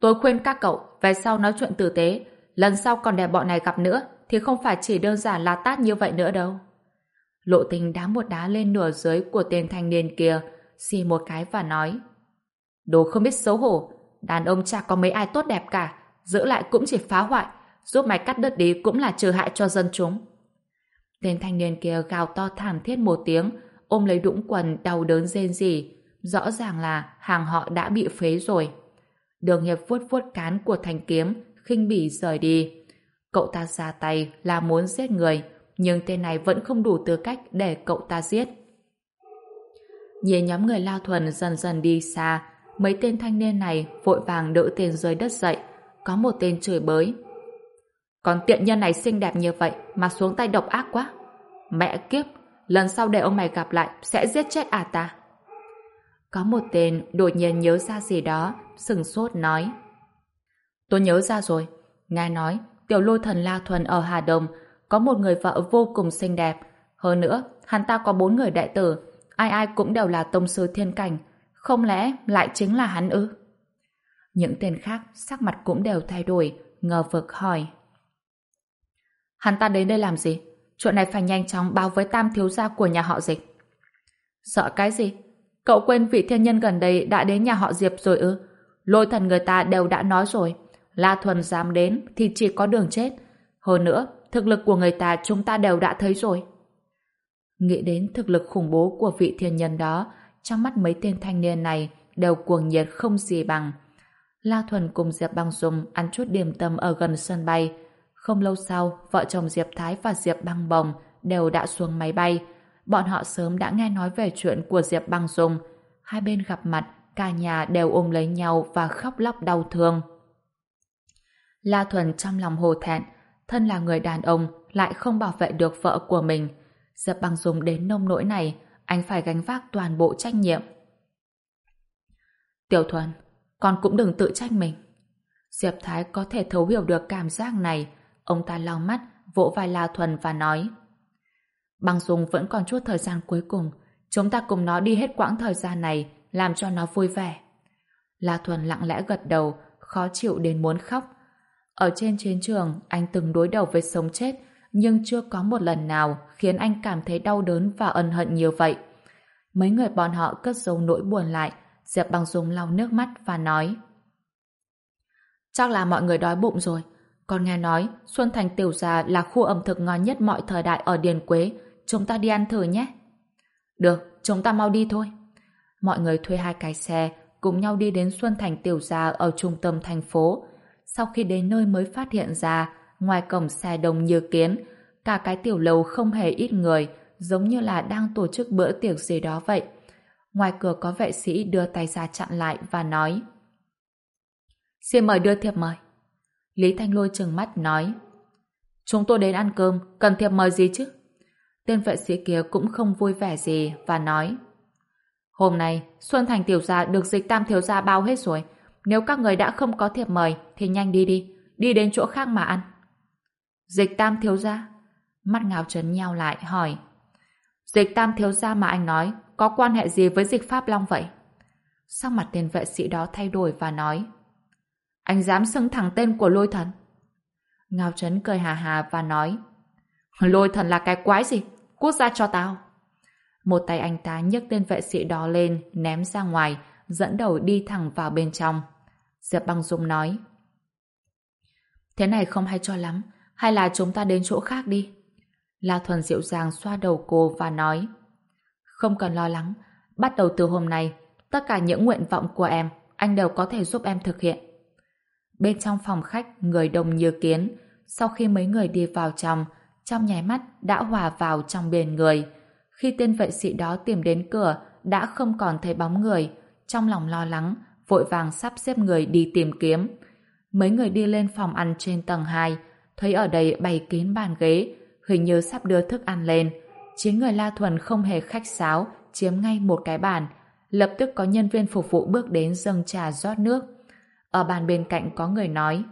tôi khuyên các cậu về sau nói chuyện tử tế lần sau còn để bọn này gặp nữa thì không phải chỉ đơn giản là tát như vậy nữa đâu. Lộ tình đá một đá lên nửa dưới của tên thanh niên kia xì một cái và nói Đồ không biết xấu hổ đàn ông chả có mấy ai tốt đẹp cả giữ lại cũng chỉ phá hoại giúp mày cắt đứt đi cũng là trừ hại cho dân chúng. Tên thanh niên kia gào to thảm thiết một tiếng ôm lấy đũng quần đau đớn rên rỉ. Rõ ràng là hàng họ đã bị phế rồi. Đường Hiệp vuốt vuốt cán của thanh kiếm, khinh bỉ rời đi. Cậu ta ra tay là muốn giết người, nhưng tên này vẫn không đủ tư cách để cậu ta giết. Nhìn nhóm người lao thuần dần dần đi xa, mấy tên thanh niên này vội vàng đỡ tên rơi đất dậy. Có một tên chửi bới. Còn tiện nhân này xinh đẹp như vậy mà xuống tay độc ác quá. Mẹ kiếp, lần sau để ông mày gặp lại sẽ giết chết à ta. Có một tên đột nhiên nhớ ra gì đó, sừng sốt nói. Tôi nhớ ra rồi, nghe nói tiểu lôi thần La Thuần ở Hà Đông có một người vợ vô cùng xinh đẹp. Hơn nữa, hắn ta có bốn người đệ tử, ai ai cũng đều là tông sư thiên cảnh. Không lẽ lại chính là hắn ư? Những tên khác sắc mặt cũng đều thay đổi, ngờ vực hỏi. Hắn ta đến đây làm gì? Chuyện này phải nhanh chóng báo với tam thiếu gia của nhà họ dịch. Sợ cái gì? Cậu quên vị thiên nhân gần đây đã đến nhà họ Diệp rồi ư? Lôi thần người ta đều đã nói rồi. La Thuần dám đến thì chỉ có đường chết. Hơn nữa, thực lực của người ta chúng ta đều đã thấy rồi. Nghĩ đến thực lực khủng bố của vị thiên nhân đó, trong mắt mấy tên thanh niên này đều cuồng nhiệt không gì bằng. La Thuần cùng Diệp Băng Dung ăn chút điểm tâm ở gần sân bay, không lâu sau, vợ chồng Diệp Thái và Diệp Băng Bồng đều đã xuống máy bay. Bọn họ sớm đã nghe nói về chuyện của Diệp Băng Dung. Hai bên gặp mặt, cả nhà đều ôm lấy nhau và khóc lóc đau thương. La Thuần trong lòng hồ thẹn, thân là người đàn ông lại không bảo vệ được vợ của mình. Diệp Băng Dung đến nông nỗi này, anh phải gánh vác toàn bộ trách nhiệm. Tiểu Thuần, con cũng đừng tự trách mình. Diệp Thái có thể thấu hiểu được cảm giác này, Ông ta lau mắt, vỗ vai La Thuần và nói Băng Dung vẫn còn chút thời gian cuối cùng chúng ta cùng nó đi hết quãng thời gian này làm cho nó vui vẻ. La Thuần lặng lẽ gật đầu khó chịu đến muốn khóc. Ở trên chiến trường anh từng đối đầu với sống chết nhưng chưa có một lần nào khiến anh cảm thấy đau đớn và ân hận như vậy. Mấy người bọn họ cất giấu nỗi buồn lại Diệp Băng Dung lau nước mắt và nói Chắc là mọi người đói bụng rồi con nghe nói Xuân Thành Tiểu Gia là khu ẩm thực ngon nhất mọi thời đại ở Điền Quế. Chúng ta đi ăn thử nhé. Được, chúng ta mau đi thôi. Mọi người thuê hai cái xe cùng nhau đi đến Xuân Thành Tiểu Gia ở trung tâm thành phố. Sau khi đến nơi mới phát hiện ra ngoài cổng xe đông như kiến cả cái tiểu lầu không hề ít người giống như là đang tổ chức bữa tiệc gì đó vậy. Ngoài cửa có vệ sĩ đưa tay ra chặn lại và nói Xin mời đưa thiệp mời. Lý Thanh Lôi trừng mắt nói Chúng tôi đến ăn cơm, cần thiệp mời gì chứ? Tên vệ sĩ kia cũng không vui vẻ gì và nói Hôm nay, Xuân Thành tiểu gia được dịch tam thiếu gia bao hết rồi. Nếu các người đã không có thiệp mời thì nhanh đi đi, đi đến chỗ khác mà ăn. Dịch tam thiếu gia? Mắt ngào trấn nhau lại hỏi Dịch tam thiếu gia mà anh nói có quan hệ gì với dịch Pháp Long vậy? Sắc mặt tên vệ sĩ đó thay đổi và nói anh dám xưng thẳng tên của lôi thần. Ngao Trấn cười hà hà và nói Lôi thần là cái quái gì? cút ra cho tao. Một tay anh ta nhấc tên vệ sĩ đó lên, ném ra ngoài, dẫn đầu đi thẳng vào bên trong. Diệp Băng Dung nói. Thế này không hay cho lắm, hay là chúng ta đến chỗ khác đi. La Thuần dịu dàng xoa đầu cô và nói. Không cần lo lắng, bắt đầu từ hôm nay, tất cả những nguyện vọng của em, anh đều có thể giúp em thực hiện. Bên trong phòng khách, người đông như kiến, sau khi mấy người đi vào trong, trong nháy mắt đã hòa vào trong biển người. Khi tên vệ sĩ đó tìm đến cửa, đã không còn thấy bóng người, trong lòng lo lắng, vội vàng sắp xếp người đi tìm kiếm. Mấy người đi lên phòng ăn trên tầng 2, thấy ở đây bày kín bàn ghế, hình như sắp đưa thức ăn lên. Chín người La Thuần không hề khách sáo, chiếm ngay một cái bàn. Lập tức có nhân viên phục vụ bước đến dâng trà rót nước. Ở bàn bên cạnh có người nói.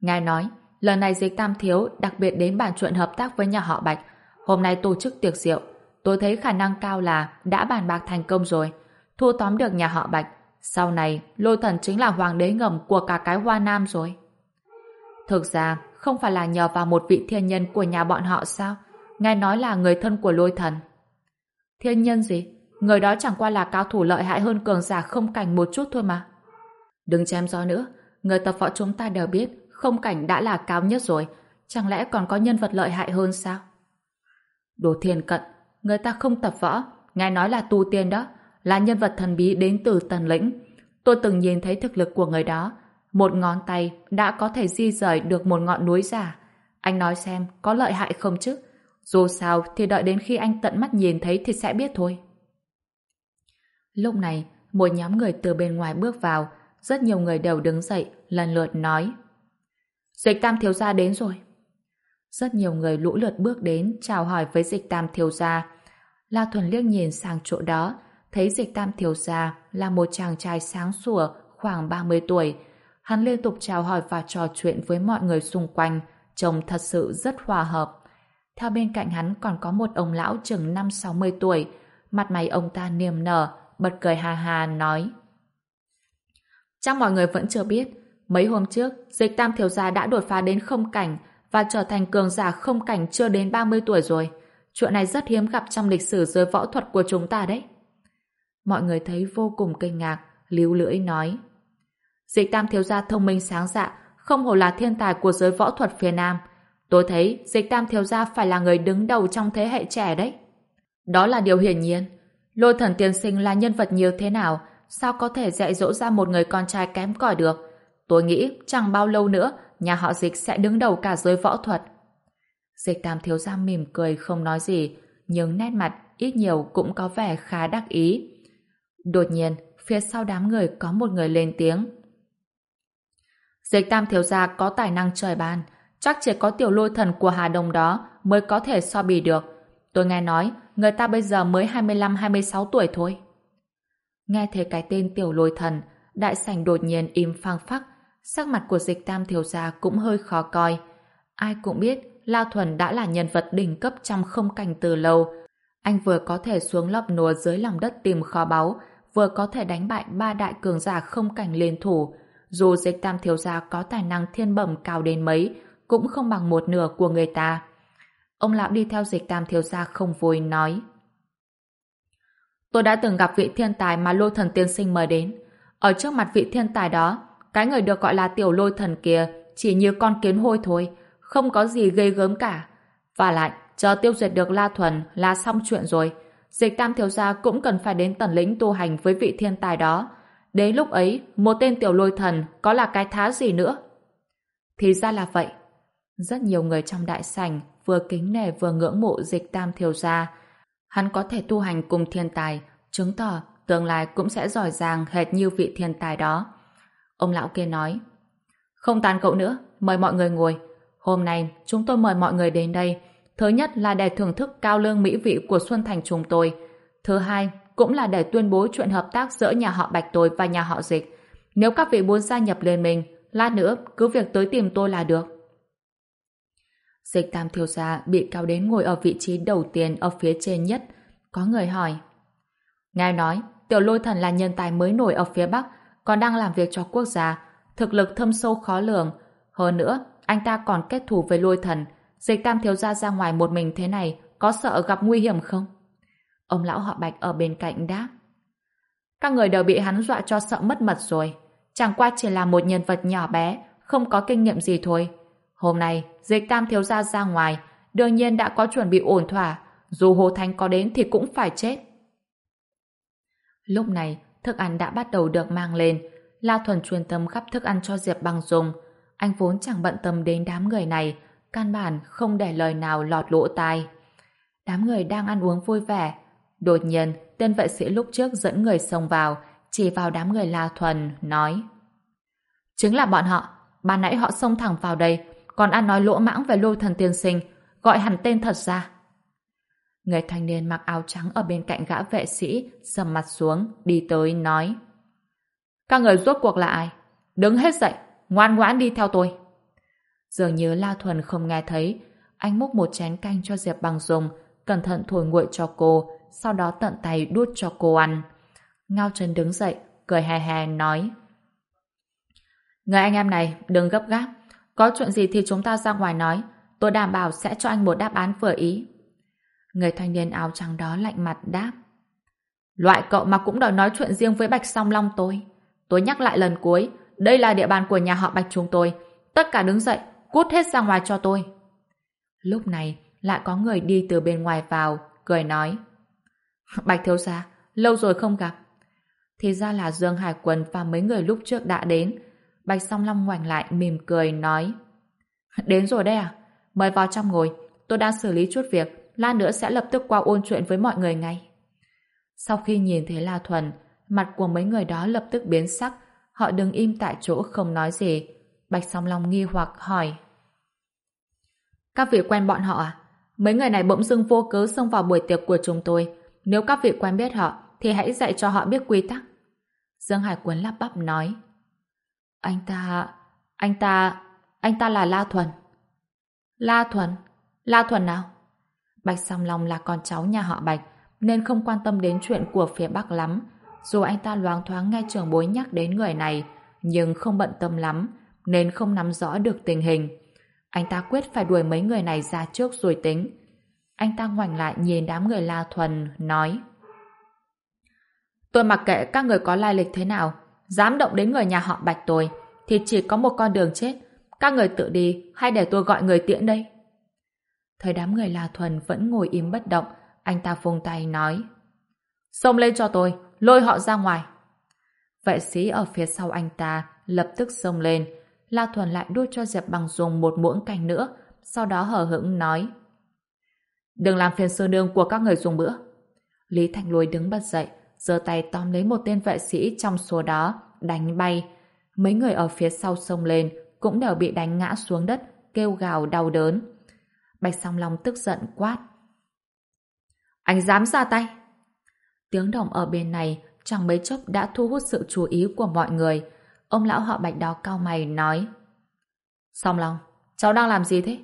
Ngài nói, lần này dịch tam thiếu đặc biệt đến bàn chuyện hợp tác với nhà họ Bạch. Hôm nay tổ chức tiệc rượu. Tôi thấy khả năng cao là đã bàn bạc thành công rồi. Thu tóm được nhà họ Bạch. Sau này, lôi thần chính là hoàng đế ngầm của cả cái hoa nam rồi. Thực ra, không phải là nhờ vào một vị thiên nhân của nhà bọn họ sao? Nghe nói là người thân của lôi thần. Thiên nhân gì? Người đó chẳng qua là cao thủ lợi hại hơn cường giả không cảnh một chút thôi mà. Đừng chém gió nữa. Người tập võ chúng ta đều biết không cảnh đã là cao nhất rồi. Chẳng lẽ còn có nhân vật lợi hại hơn sao? Đồ thiền cận. Người ta không tập võ. Nghe nói là tu tiên đó. Là nhân vật thần bí đến từ tần lĩnh. Tôi từng nhìn thấy thực lực của người đó. Một ngón tay đã có thể di rời được một ngọn núi giả. Anh nói xem có lợi hại không chứ? Dù sao thì đợi đến khi anh tận mắt nhìn thấy thì sẽ biết thôi. Lúc này, một nhóm người từ bên ngoài bước vào, rất nhiều người đều đứng dậy, lần lượt nói. Dịch tam thiếu gia đến rồi. Rất nhiều người lũ lượt bước đến, chào hỏi với dịch tam thiếu gia. La Thuần liếc nhìn sang chỗ đó, thấy dịch tam thiếu gia là một chàng trai sáng sủa, khoảng 30 tuổi. Hắn liên tục chào hỏi và trò chuyện với mọi người xung quanh, trông thật sự rất hòa hợp. Theo bên cạnh hắn còn có một ông lão chừng 5-60 tuổi, mặt mày ông ta niềm nở, bật cười hà hà nói. Chắc mọi người vẫn chưa biết, mấy hôm trước, dịch tam thiếu gia đã đột phá đến không cảnh và trở thành cường giả không cảnh chưa đến 30 tuổi rồi. Chuyện này rất hiếm gặp trong lịch sử giới võ thuật của chúng ta đấy. Mọi người thấy vô cùng kinh ngạc, líu lưỡi nói. Dịch tam thiếu gia thông minh sáng dạ, không hổ là thiên tài của giới võ thuật phía Nam. Tôi thấy dịch tam thiếu gia phải là người đứng đầu trong thế hệ trẻ đấy. Đó là điều hiển nhiên. Lôi thần tiên sinh là nhân vật như thế nào, sao có thể dạy dỗ ra một người con trai kém cỏi được. Tôi nghĩ chẳng bao lâu nữa nhà họ dịch sẽ đứng đầu cả giới võ thuật. Dịch tam thiếu gia mỉm cười không nói gì, nhưng nét mặt ít nhiều cũng có vẻ khá đắc ý. Đột nhiên, phía sau đám người có một người lên tiếng. Dịch tam thiếu gia có tài năng trời ban, chắc chỉ có tiểu lôi thần của Hà Đông đó mới có thể so bì được. Tôi nghe nói, người ta bây giờ mới 25-26 tuổi thôi. Nghe thấy cái tên tiểu lôi thần, đại sảnh đột nhiên im phang phắc, sắc mặt của dịch tam thiếu gia cũng hơi khó coi. Ai cũng biết, lao Thuần đã là nhân vật đỉnh cấp trong không cảnh từ lâu. Anh vừa có thể xuống lọc núa dưới lòng đất tìm kho báu, vừa có thể đánh bại ba đại cường giả không cảnh liên thủ. Dù dịch tam thiếu gia có tài năng thiên bẩm cao đến mấy, cũng không bằng một nửa của người ta. Ông lão đi theo dịch tam thiếu gia không vui nói. Tôi đã từng gặp vị thiên tài mà lôi thần tiên sinh mời đến. Ở trước mặt vị thiên tài đó, cái người được gọi là tiểu lôi thần kia chỉ như con kiến hôi thôi, không có gì ghê gớm cả. Và lại, chờ tiêu diệt được La Thuần là xong chuyện rồi. Dịch tam thiếu gia cũng cần phải đến tần lĩnh tu hành với vị thiên tài đó. Đến lúc ấy, một tên tiểu lôi thần có là cái thá gì nữa? Thì ra là vậy. Rất nhiều người trong đại sảnh vừa kính nể vừa ngưỡng mộ dịch tam thiếu gia. Hắn có thể tu hành cùng thiên tài, chứng tỏ tương lai cũng sẽ giỏi giang hệt như vị thiên tài đó. Ông lão kia nói, không tàn cậu nữa, mời mọi người ngồi. Hôm nay, chúng tôi mời mọi người đến đây. Thứ nhất là để thưởng thức cao lương mỹ vị của Xuân Thành chúng tôi. Thứ hai, cũng là để tuyên bố chuyện hợp tác giữa nhà họ Bạch tôi và nhà họ Dịch. Nếu các vị muốn gia nhập liên minh, lát nữa cứ việc tới tìm tôi là được. Dịch tam thiếu gia bị cao đến ngồi ở vị trí đầu tiên ở phía trên nhất. Có người hỏi. Ngài nói, tiểu lôi thần là nhân tài mới nổi ở phía Bắc, còn đang làm việc cho quốc gia. Thực lực thâm sâu khó lường. Hơn nữa, anh ta còn kết thù với lôi thần. dịch tam thiếu gia ra ngoài một mình thế này, có sợ gặp nguy hiểm không? Ông lão họ Bạch ở bên cạnh đáp. Các người đều bị hắn dọa cho sợ mất mật rồi. Chẳng qua chỉ là một nhân vật nhỏ bé, không có kinh nghiệm gì thôi. Hôm nay, dịch tam thiếu gia ra ngoài, đương nhiên đã có chuẩn bị ổn thỏa, dù Hồ Thanh có đến thì cũng phải chết. Lúc này, thức ăn đã bắt đầu được mang lên. La Thuần truyền tâm gắp thức ăn cho Diệp Băng dùng. Anh vốn chẳng bận tâm đến đám người này, căn bản không để lời nào lọt lỗ tai. Đám người đang ăn uống vui vẻ. Đột nhiên, tên vệ sĩ lúc trước dẫn người xông vào, chỉ vào đám người La Thuần, nói Chính là bọn họ. Ban nãy họ xông thẳng vào đây, còn ăn nói lỗ mãng về lôi thần tiên sinh, gọi hẳn tên thật ra. Người thanh niên mặc áo trắng ở bên cạnh gã vệ sĩ sầm mặt xuống, đi tới nói Các người rốt cuộc là ai? Đứng hết dậy, ngoan ngoãn đi theo tôi. Dường như La Thuần không nghe thấy, anh múc một chén canh cho Diệp Bằng dùng, cẩn thận thổi nguội cho cô, sau đó tận tay đút cho cô ăn. Ngao Trần đứng dậy, cười hè hè nói Người anh em này, đừng gấp gáp. Có chuyện gì thì chúng ta ra ngoài nói, tôi đảm bảo sẽ cho anh một đáp án vừa ý. Người thanh niên áo trắng đó lạnh mặt đáp. Loại cậu mà cũng đòi nói chuyện riêng với Bạch Song Long tôi. Tôi nhắc lại lần cuối, đây là địa bàn của nhà họ Bạch chúng tôi. Tất cả đứng dậy, cút hết ra ngoài cho tôi. Lúc này, lại có người đi từ bên ngoài vào, cười nói. [laughs] Bạch thiếu gia, lâu rồi không gặp. Thì ra là Dương Hải Quân và mấy người lúc trước đã đến. Bạch Song Long ngoảnh lại mỉm cười nói. Đến rồi đây à? Mời vào trong ngồi, tôi đang xử lý chút việc, lát nữa sẽ lập tức qua ôn chuyện với mọi người ngay. Sau khi nhìn thấy La Thuần, mặt của mấy người đó lập tức biến sắc, họ đứng im tại chỗ không nói gì. Bạch Song Long nghi hoặc hỏi. Các vị quen bọn họ à? Mấy người này bỗng dưng vô cớ xông vào buổi tiệc của chúng tôi. Nếu các vị quen biết họ, thì hãy dạy cho họ biết quy tắc. Dương Hải Quấn lắp bắp nói. Anh ta... Anh ta... Anh ta là La Thuần. La Thuần? La Thuần nào? Bạch Song Long là con cháu nhà họ Bạch, nên không quan tâm đến chuyện của phía Bắc lắm. Dù anh ta loáng thoáng nghe trưởng bối nhắc đến người này, nhưng không bận tâm lắm, nên không nắm rõ được tình hình. Anh ta quyết phải đuổi mấy người này ra trước rồi tính. Anh ta ngoảnh lại nhìn đám người La Thuần, nói Tôi mặc kệ các người có lai lịch thế nào, dám động đến người nhà họ Bạch tôi, thì chỉ có một con đường chết. Các người tự đi, hay để tôi gọi người tiễn đây? Thấy đám người La Thuần vẫn ngồi im bất động, anh ta phung tay nói Xông lên cho tôi, lôi họ ra ngoài. Vệ sĩ ở phía sau anh ta lập tức xông lên. La Thuần lại đút cho Diệp Bằng dùng một muỗng canh nữa, sau đó hờ hững nói Đừng làm phiền sư nương của các người dùng bữa. Lý Thành Lôi đứng bật dậy, giơ tay tóm lấy một tên vệ sĩ trong số đó, đánh bay. Mấy người ở phía sau xông lên cũng đều bị đánh ngã xuống đất, kêu gào đau đớn. Bạch Song Long tức giận quát. Anh dám ra tay! Tiếng động ở bên này chẳng mấy chốc đã thu hút sự chú ý của mọi người. Ông lão họ Bạch đó cao mày nói. Song Long, cháu đang làm gì thế?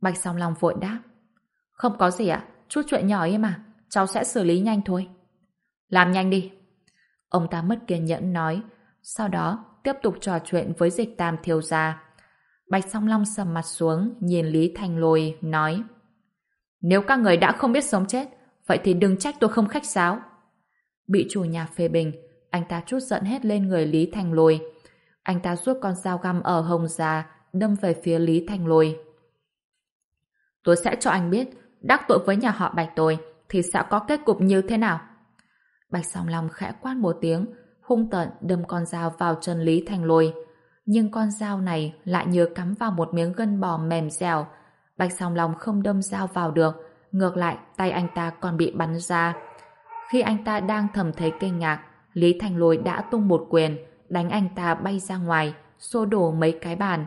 Bạch Song Long vội đáp. Không có gì ạ, chút chuyện nhỏ ấy mà, cháu sẽ xử lý nhanh thôi. Làm nhanh đi. Ông ta mất kiên nhẫn nói, sau đó tiếp tục trò chuyện với dịch tam thiếu gia. Bạch Song Long sầm mặt xuống, nhìn Lý Thành Lôi, nói Nếu các người đã không biết sống chết, vậy thì đừng trách tôi không khách sáo. Bị chủ nhà phê bình, anh ta chút giận hết lên người Lý Thành Lôi. Anh ta rút con dao găm ở hồng già đâm về phía Lý Thành Lôi. Tôi sẽ cho anh biết, đắc tội với nhà họ Bạch tôi, thì sẽ có kết cục như thế nào. Bạch Song Long khẽ quát một tiếng, hung tận đâm con dao vào chân Lý Thành Lôi nhưng con dao này lại như cắm vào một miếng gân bò mềm dẻo. Bạch Song Long không đâm dao vào được, ngược lại tay anh ta còn bị bắn ra. Khi anh ta đang thầm thấy kinh ngạc, Lý Thành Lôi đã tung một quyền, đánh anh ta bay ra ngoài, xô đổ mấy cái bàn.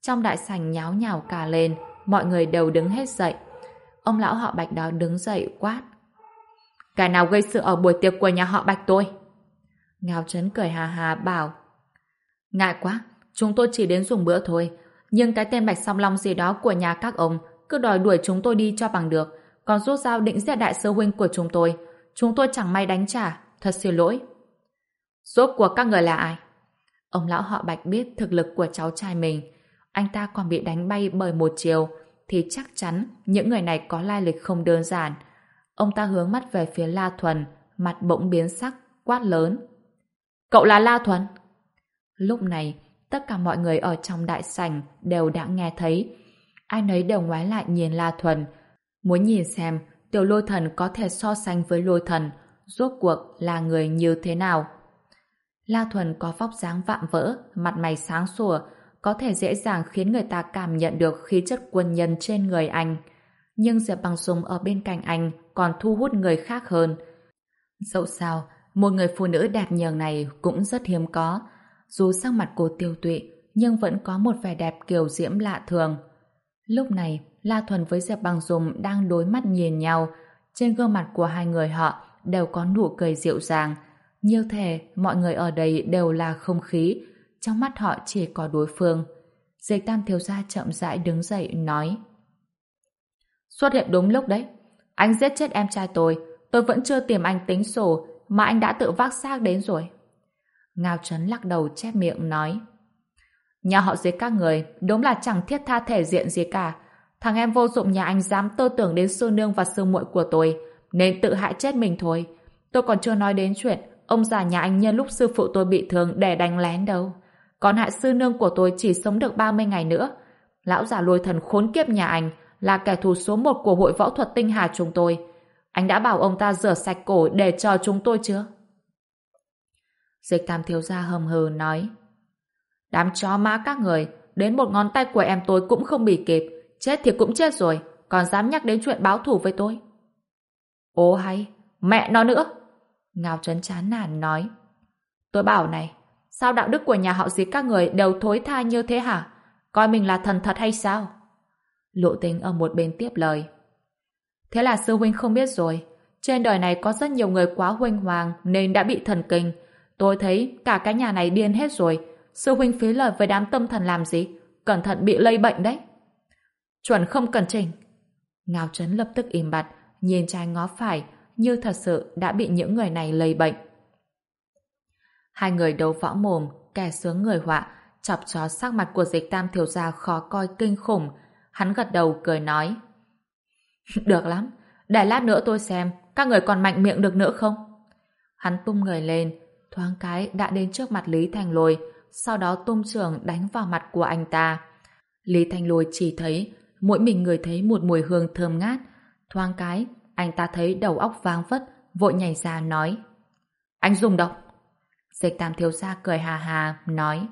Trong đại sảnh nháo nhào cả lên, mọi người đều đứng hết dậy. Ông lão họ Bạch đó đứng dậy quát. Cái nào gây sự ở buổi tiệc của nhà họ Bạch tôi? Ngao Trấn cười hà hà bảo Ngại quá, Chúng tôi chỉ đến dùng bữa thôi. Nhưng cái tên Bạch Song Long gì đó của nhà các ông cứ đòi đuổi chúng tôi đi cho bằng được. Còn rút dao định giết đại sư huynh của chúng tôi. Chúng tôi chẳng may đánh trả. Thật xin lỗi. Rốt của các người là ai? Ông lão họ Bạch biết thực lực của cháu trai mình. Anh ta còn bị đánh bay bởi một chiều. thì chắc chắn những người này có lai lịch không đơn giản. Ông ta hướng mắt về phía La Thuần, mặt bỗng biến sắc, quát lớn. Cậu là La Thuần? Lúc này, tất cả mọi người ở trong đại sảnh đều đã nghe thấy. Ai nấy đều ngoái lại nhìn La Thuần, muốn nhìn xem tiểu lôi thần có thể so sánh với lôi thần, rốt cuộc là người như thế nào. La Thuần có vóc dáng vạm vỡ, mặt mày sáng sủa, có thể dễ dàng khiến người ta cảm nhận được khí chất quân nhân trên người anh. Nhưng Diệp Bằng Dung ở bên cạnh anh còn thu hút người khác hơn. Dẫu sao, một người phụ nữ đẹp nhường này cũng rất hiếm có. Dù sắc mặt cô tiêu tụy, nhưng vẫn có một vẻ đẹp kiều diễm lạ thường. Lúc này, La Thuần với Diệp Bằng Dung đang đối mắt nhìn nhau. Trên gương mặt của hai người họ đều có nụ cười dịu dàng. Như thể mọi người ở đây đều là không khí, trong mắt họ chỉ có đối phương. Dịch tam thiếu gia chậm rãi đứng dậy nói Xuất hiện đúng lúc đấy. Anh giết chết em trai tôi, tôi vẫn chưa tìm anh tính sổ mà anh đã tự vác xác đến rồi. Ngao Trấn lắc đầu chép miệng nói Nhà họ dưới các người đúng là chẳng thiết tha thể diện gì cả. Thằng em vô dụng nhà anh dám tơ tưởng đến sư nương và sư muội của tôi nên tự hại chết mình thôi. Tôi còn chưa nói đến chuyện ông già nhà anh nhân lúc sư phụ tôi bị thương để đánh lén đâu. Còn hại sư nương của tôi chỉ sống được 30 ngày nữa. Lão già lôi thần khốn kiếp nhà anh là kẻ thù số một của hội võ thuật tinh hà chúng tôi. Anh đã bảo ông ta rửa sạch cổ để chờ chúng tôi chưa? Dịch tam thiếu gia hầm hừ nói Đám chó má các người đến một ngón tay của em tôi cũng không bị kịp chết thì cũng chết rồi còn dám nhắc đến chuyện báo thù với tôi. Ô hay, mẹ nó nữa! Ngao Trấn chán nản nói Tôi bảo này Sao đạo đức của nhà họ dịch các người đều thối tha như thế hả? Coi mình là thần thật hay sao? Lộ tình ở một bên tiếp lời. Thế là sư huynh không biết rồi. Trên đời này có rất nhiều người quá huynh hoàng nên đã bị thần kinh. Tôi thấy cả cái nhà này điên hết rồi. Sư huynh phí lời với đám tâm thần làm gì? Cẩn thận bị lây bệnh đấy. Chuẩn không cần chỉnh. Ngao Trấn lập tức im bặt, nhìn trái ngó phải, như thật sự đã bị những người này lây bệnh. Hai người đấu võ mồm, kẻ sướng người họa, chọc chó sắc mặt của dịch tam thiếu gia khó coi kinh khủng. Hắn gật đầu cười nói. [laughs] Được lắm, để lát nữa tôi xem, các người còn mạnh miệng được nữa không? Hắn tung người lên, thoáng cái đã đến trước mặt Lý Thành Lôi, sau đó tung trường đánh vào mặt của anh ta. Lý Thành Lôi chỉ thấy, mỗi mình người thấy một mùi hương thơm ngát, thoáng cái, anh ta thấy đầu óc vang vất, vội nhảy ra nói. Anh dùng độc. Dịch tam thiếu gia cười hà hà, nói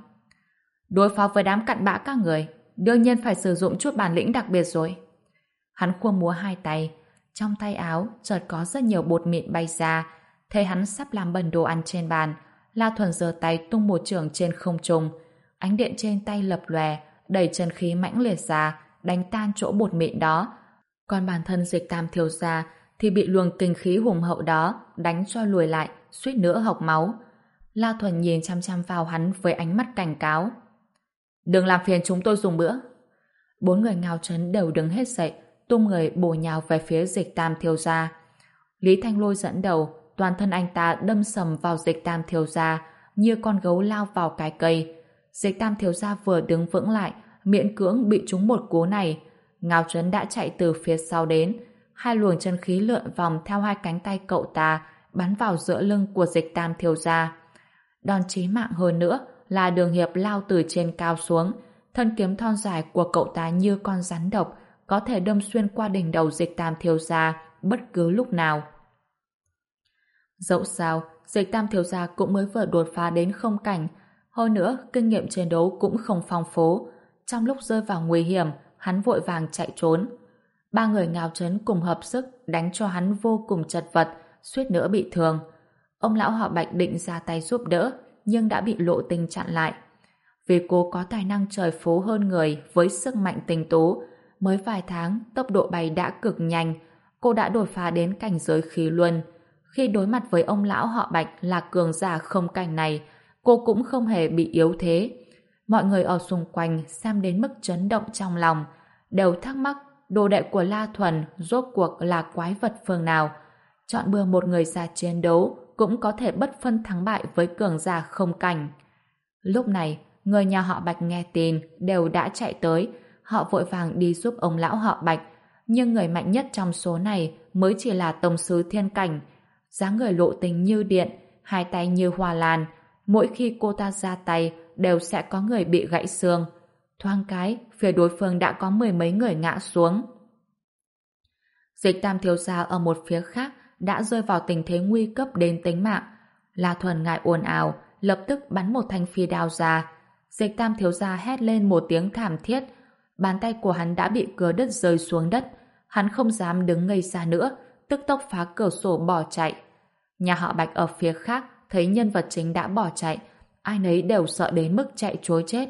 Đối phó với đám cặn bã các người, đương nhiên phải sử dụng chút bản lĩnh đặc biệt rồi. Hắn khua múa hai tay, trong tay áo chợt có rất nhiều bột mịn bay ra, thấy hắn sắp làm bẩn đồ ăn trên bàn, La Thuần giơ tay tung một trường trên không trung, ánh điện trên tay lập lòe, đẩy chân khí mãnh liệt ra, đánh tan chỗ bột mịn đó. Còn bản thân dịch tam thiếu gia thì bị luồng kinh khí hùng hậu đó đánh cho lùi lại, suýt nữa học máu. La Thuần nhìn chăm chăm vào hắn với ánh mắt cảnh cáo. Đừng làm phiền chúng tôi dùng bữa. Bốn người ngao chấn đều đứng hết dậy, tung người bổ nhào về phía dịch tam thiếu gia. Lý Thanh Lôi dẫn đầu, toàn thân anh ta đâm sầm vào dịch tam thiếu gia, như con gấu lao vào cái cây. Dịch tam thiếu gia vừa đứng vững lại, miễn cưỡng bị trúng một cú này. Ngao chấn đã chạy từ phía sau đến, hai luồng chân khí lượn vòng theo hai cánh tay cậu ta, bắn vào giữa lưng của dịch tam thiếu gia. Đòn chí mạng hơn nữa là đường hiệp lao từ trên cao xuống, thân kiếm thon dài của cậu ta như con rắn độc, có thể đâm xuyên qua đỉnh đầu dịch tam thiếu gia bất cứ lúc nào. Dẫu sao, dịch tam thiếu gia cũng mới vừa đột phá đến không cảnh, hơn nữa kinh nghiệm chiến đấu cũng không phong phú. Trong lúc rơi vào nguy hiểm, hắn vội vàng chạy trốn. Ba người ngào chấn cùng hợp sức đánh cho hắn vô cùng chật vật, suýt nữa bị thương. Ông lão họ Bạch định ra tay giúp đỡ, nhưng đã bị lộ tình chặn lại. Vì cô có tài năng trời phố hơn người với sức mạnh tình tố, mới vài tháng tốc độ bay đã cực nhanh, cô đã đột phá đến cảnh giới khí luân. Khi đối mặt với ông lão họ Bạch là cường giả không cảnh này, cô cũng không hề bị yếu thế. Mọi người ở xung quanh xem đến mức chấn động trong lòng, đều thắc mắc đồ đệ của La Thuần rốt cuộc là quái vật phương nào. Chọn bừa một người ra chiến đấu cũng có thể bất phân thắng bại với cường giả không cảnh. Lúc này, người nhà họ Bạch nghe tin đều đã chạy tới, họ vội vàng đi giúp ông lão họ Bạch, nhưng người mạnh nhất trong số này mới chỉ là Tổng sứ Thiên Cảnh. dáng người lộ tình như điện, hai tay như hoa lan, mỗi khi cô ta ra tay đều sẽ có người bị gãy xương. Thoáng cái, phía đối phương đã có mười mấy người ngã xuống. Dịch tam thiếu gia ở một phía khác đã rơi vào tình thế nguy cấp đến tính mạng. La Thuần ngại ồn ào, lập tức bắn một thanh phi đao ra. Dịch tam thiếu gia hét lên một tiếng thảm thiết. Bàn tay của hắn đã bị cưa đứt rơi xuống đất. Hắn không dám đứng ngây xa nữa, tức tốc phá cửa sổ bỏ chạy. Nhà họ Bạch ở phía khác thấy nhân vật chính đã bỏ chạy, ai nấy đều sợ đến mức chạy chối chết.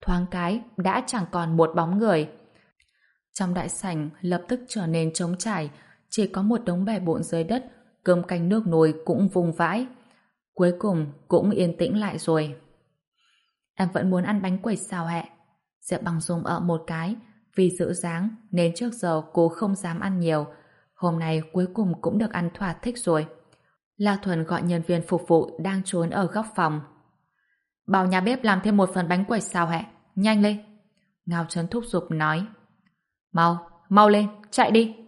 Thoáng cái, đã chẳng còn một bóng người. Trong đại sảnh lập tức trở nên trống trải, chỉ có một đống bè bộn dưới đất, cơm canh nước nồi cũng vùng vãi. Cuối cùng cũng yên tĩnh lại rồi. Em vẫn muốn ăn bánh quẩy xào hẹ? Diệp bằng dùng ở một cái, vì giữ dáng nên trước giờ cô không dám ăn nhiều. Hôm nay cuối cùng cũng được ăn thỏa thích rồi. La Thuần gọi nhân viên phục vụ đang trốn ở góc phòng. Bảo nhà bếp làm thêm một phần bánh quẩy xào hẹ. Nhanh lên. Ngao Trấn thúc giục nói. Mau, mau lên, chạy đi.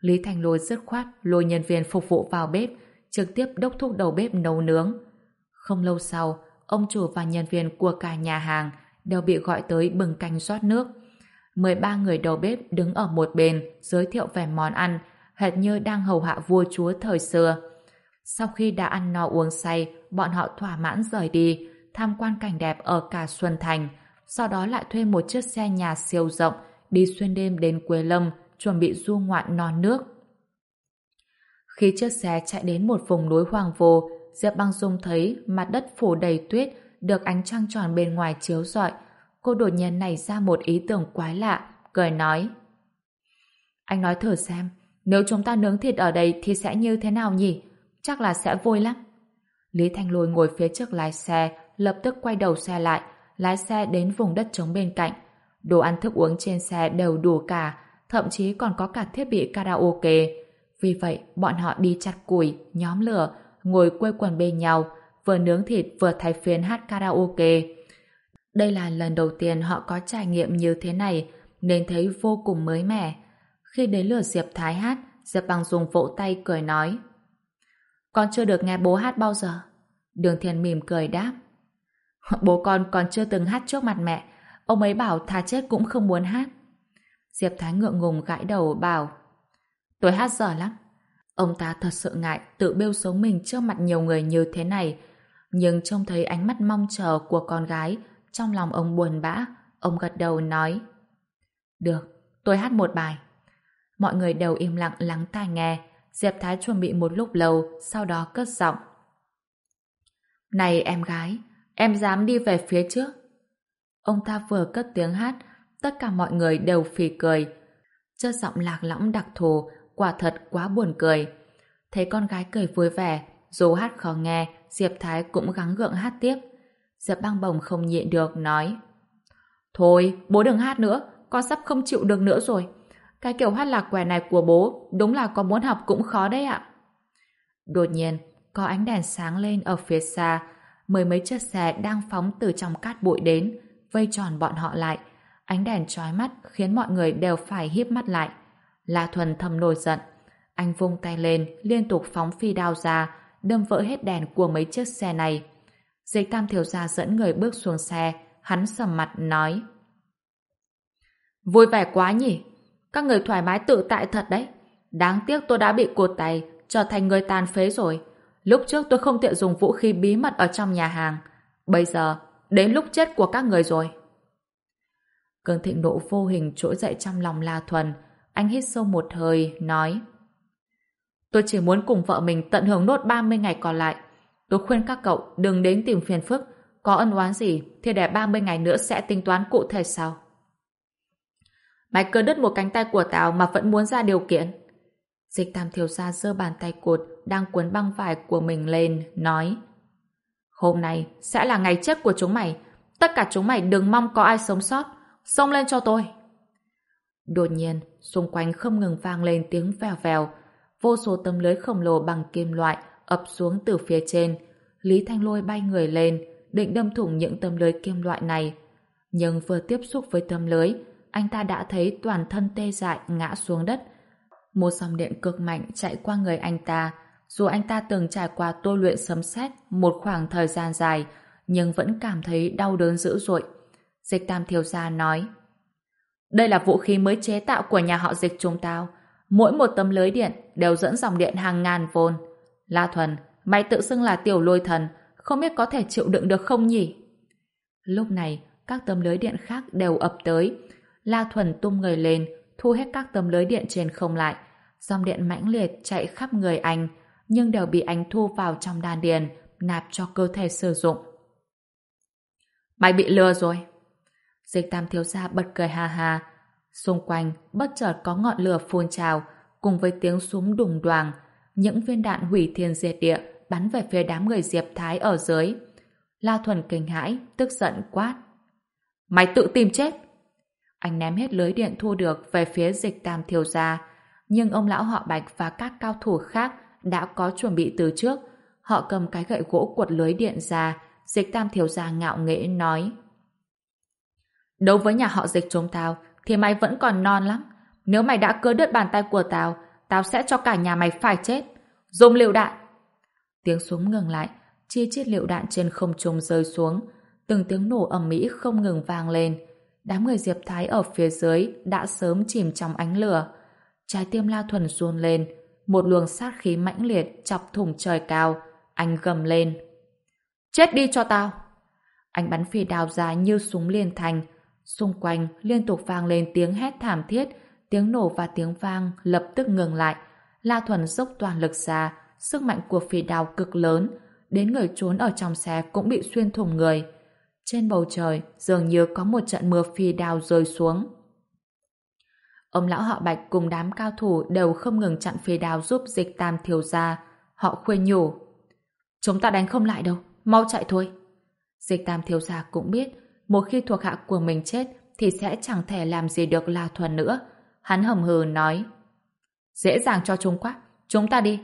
Lý Thành Lôi dứt khoát lôi nhân viên phục vụ vào bếp, trực tiếp đốc thúc đầu bếp nấu nướng. Không lâu sau, ông chủ và nhân viên của cả nhà hàng đều bị gọi tới bừng canh rót nước. 13 người đầu bếp đứng ở một bên giới thiệu về món ăn, hệt như đang hầu hạ vua chúa thời xưa. Sau khi đã ăn no uống say, bọn họ thỏa mãn rời đi, tham quan cảnh đẹp ở cả Xuân Thành, sau đó lại thuê một chiếc xe nhà siêu rộng, đi xuyên đêm đến Quế Lâm, chuẩn bị du ngoạn non nước. Khi chiếc xe chạy đến một vùng núi hoang vô, Diệp Băng Dung thấy mặt đất phủ đầy tuyết, được ánh trăng tròn bên ngoài chiếu rọi. Cô đột nhiên nảy ra một ý tưởng quái lạ, cười nói. Anh nói thử xem, nếu chúng ta nướng thịt ở đây thì sẽ như thế nào nhỉ? Chắc là sẽ vui lắm. Lý Thanh Lôi ngồi phía trước lái xe, lập tức quay đầu xe lại, lái xe đến vùng đất trống bên cạnh. Đồ ăn thức uống trên xe đều đủ cả, thậm chí còn có cả thiết bị karaoke. Vì vậy, bọn họ đi chặt củi, nhóm lửa, ngồi quây quần bên nhau, vừa nướng thịt vừa thay phiên hát karaoke. Đây là lần đầu tiên họ có trải nghiệm như thế này, nên thấy vô cùng mới mẻ. Khi đến lửa Diệp Thái hát, Diệp Bằng dùng vỗ tay cười nói. Con chưa được nghe bố hát bao giờ. Đường Thiên mỉm cười đáp. Bố con còn chưa từng hát trước mặt mẹ. Ông ấy bảo thà chết cũng không muốn hát. Diệp Thái ngượng ngùng gãi đầu bảo Tôi hát dở lắm. Ông ta thật sự ngại tự bêu xấu mình trước mặt nhiều người như thế này. Nhưng trông thấy ánh mắt mong chờ của con gái trong lòng ông buồn bã. Ông gật đầu nói Được, tôi hát một bài. Mọi người đều im lặng lắng tai nghe. Diệp Thái chuẩn bị một lúc lâu, sau đó cất giọng. Này em gái, em dám đi về phía trước. Ông ta vừa cất tiếng hát, tất cả mọi người đều phì cười. Chất giọng lạc lõng đặc thù, quả thật quá buồn cười. Thấy con gái cười vui vẻ, dù hát khó nghe, Diệp Thái cũng gắng gượng hát tiếp. Diệp băng bồng không nhịn được, nói Thôi, bố đừng hát nữa, con sắp không chịu được nữa rồi. Cái kiểu hát lạc quẻ này của bố đúng là con muốn học cũng khó đấy ạ. Đột nhiên, có ánh đèn sáng lên ở phía xa, mười mấy chiếc xe đang phóng từ trong cát bụi đến, vây tròn bọn họ lại. Ánh đèn trói mắt khiến mọi người đều phải híp mắt lại. La Thuần thầm nổi giận. Anh vung tay lên, liên tục phóng phi đao ra, đâm vỡ hết đèn của mấy chiếc xe này. Dịch tam thiểu gia dẫn người bước xuống xe, hắn sầm mặt nói. Vui vẻ quá nhỉ? Các người thoải mái tự tại thật đấy. Đáng tiếc tôi đã bị cột tay, trở thành người tàn phế rồi. Lúc trước tôi không tiện dùng vũ khí bí mật ở trong nhà hàng. Bây giờ, đến lúc chết của các người rồi. Cơn thịnh nộ vô hình trỗi dậy trong lòng La Thuần. Anh hít sâu một hơi, nói Tôi chỉ muốn cùng vợ mình tận hưởng nốt 30 ngày còn lại. Tôi khuyên các cậu đừng đến tìm phiền phức. Có ân oán gì thì để 30 ngày nữa sẽ tính toán cụ thể sau. Mày cơ đứt một cánh tay của tao mà vẫn muốn ra điều kiện. Dịch tam thiếu gia giơ bàn tay cột đang cuốn băng vải của mình lên, nói Hôm nay sẽ là ngày chết của chúng mày. Tất cả chúng mày đừng mong có ai sống sót. Xông lên cho tôi. Đột nhiên, xung quanh không ngừng vang lên tiếng vèo vèo. Vô số tấm lưới khổng lồ bằng kim loại ập xuống từ phía trên. Lý Thanh Lôi bay người lên, định đâm thủng những tấm lưới kim loại này. Nhưng vừa tiếp xúc với tấm lưới, anh ta đã thấy toàn thân tê dại ngã xuống đất. Một dòng điện cực mạnh chạy qua người anh ta. Dù anh ta từng trải qua tôi luyện sấm sét một khoảng thời gian dài, nhưng vẫn cảm thấy đau đớn dữ dội. Dịch Tam Thiếu Gia nói, Đây là vũ khí mới chế tạo của nhà họ dịch chúng tao. Mỗi một tấm lưới điện đều dẫn dòng điện hàng ngàn vôn. La Thuần, mày tự xưng là tiểu lôi thần, không biết có thể chịu đựng được không nhỉ? Lúc này, các tấm lưới điện khác đều ập tới. La Thuần tung người lên, thu hết các tấm lưới điện trên không lại. Dòng điện mãnh liệt chạy khắp người anh, nhưng đều bị anh thu vào trong đan điền, nạp cho cơ thể sử dụng. Mày bị lừa rồi. Dịch tam thiếu gia bật cười ha ha. Xung quanh, bất chợt có ngọn lửa phun trào, cùng với tiếng súng đùng đoàng. Những viên đạn hủy thiên diệt địa bắn về phía đám người Diệp Thái ở dưới. La Thuần kinh hãi, tức giận quát. Mày tự tìm chết! Anh ném hết lưới điện thu được về phía dịch tam thiếu gia. Nhưng ông lão họ Bạch và các cao thủ khác đã có chuẩn bị từ trước. Họ cầm cái gậy gỗ quật lưới điện ra, dịch tam thiếu gia ngạo nghễ nói đối với nhà họ dịch chúng tao, thì mày vẫn còn non lắm. Nếu mày đã cưa đứt bàn tay của tao, tao sẽ cho cả nhà mày phải chết. Dùng liều đạn! Tiếng súng ngừng lại, chia chiết liệu đạn trên không trung rơi xuống. Từng tiếng nổ ầm mỹ không ngừng vang lên. Đám người Diệp Thái ở phía dưới đã sớm chìm trong ánh lửa. Trái tim La Thuần run lên, một luồng sát khí mãnh liệt chọc thủng trời cao. Anh gầm lên. Chết đi cho tao! Anh bắn phi đào ra như súng liên thành. Xung quanh liên tục vang lên tiếng hét thảm thiết, tiếng nổ và tiếng vang lập tức ngừng lại. La Thuần dốc toàn lực ra, sức mạnh của phi đào cực lớn, đến người trốn ở trong xe cũng bị xuyên thủng người. Trên bầu trời dường như có một trận mưa phi đào rơi xuống. Ông lão họ Bạch cùng đám cao thủ đều không ngừng chặn phi đào giúp dịch tam thiếu ra. Họ khuyên nhủ. Chúng ta đánh không lại đâu, mau chạy thôi. Dịch tam thiếu gia cũng biết, một khi thuộc hạ của mình chết thì sẽ chẳng thể làm gì được La Thuần nữa. Hắn hầm hừ nói. Dễ dàng cho chúng quá, chúng ta đi.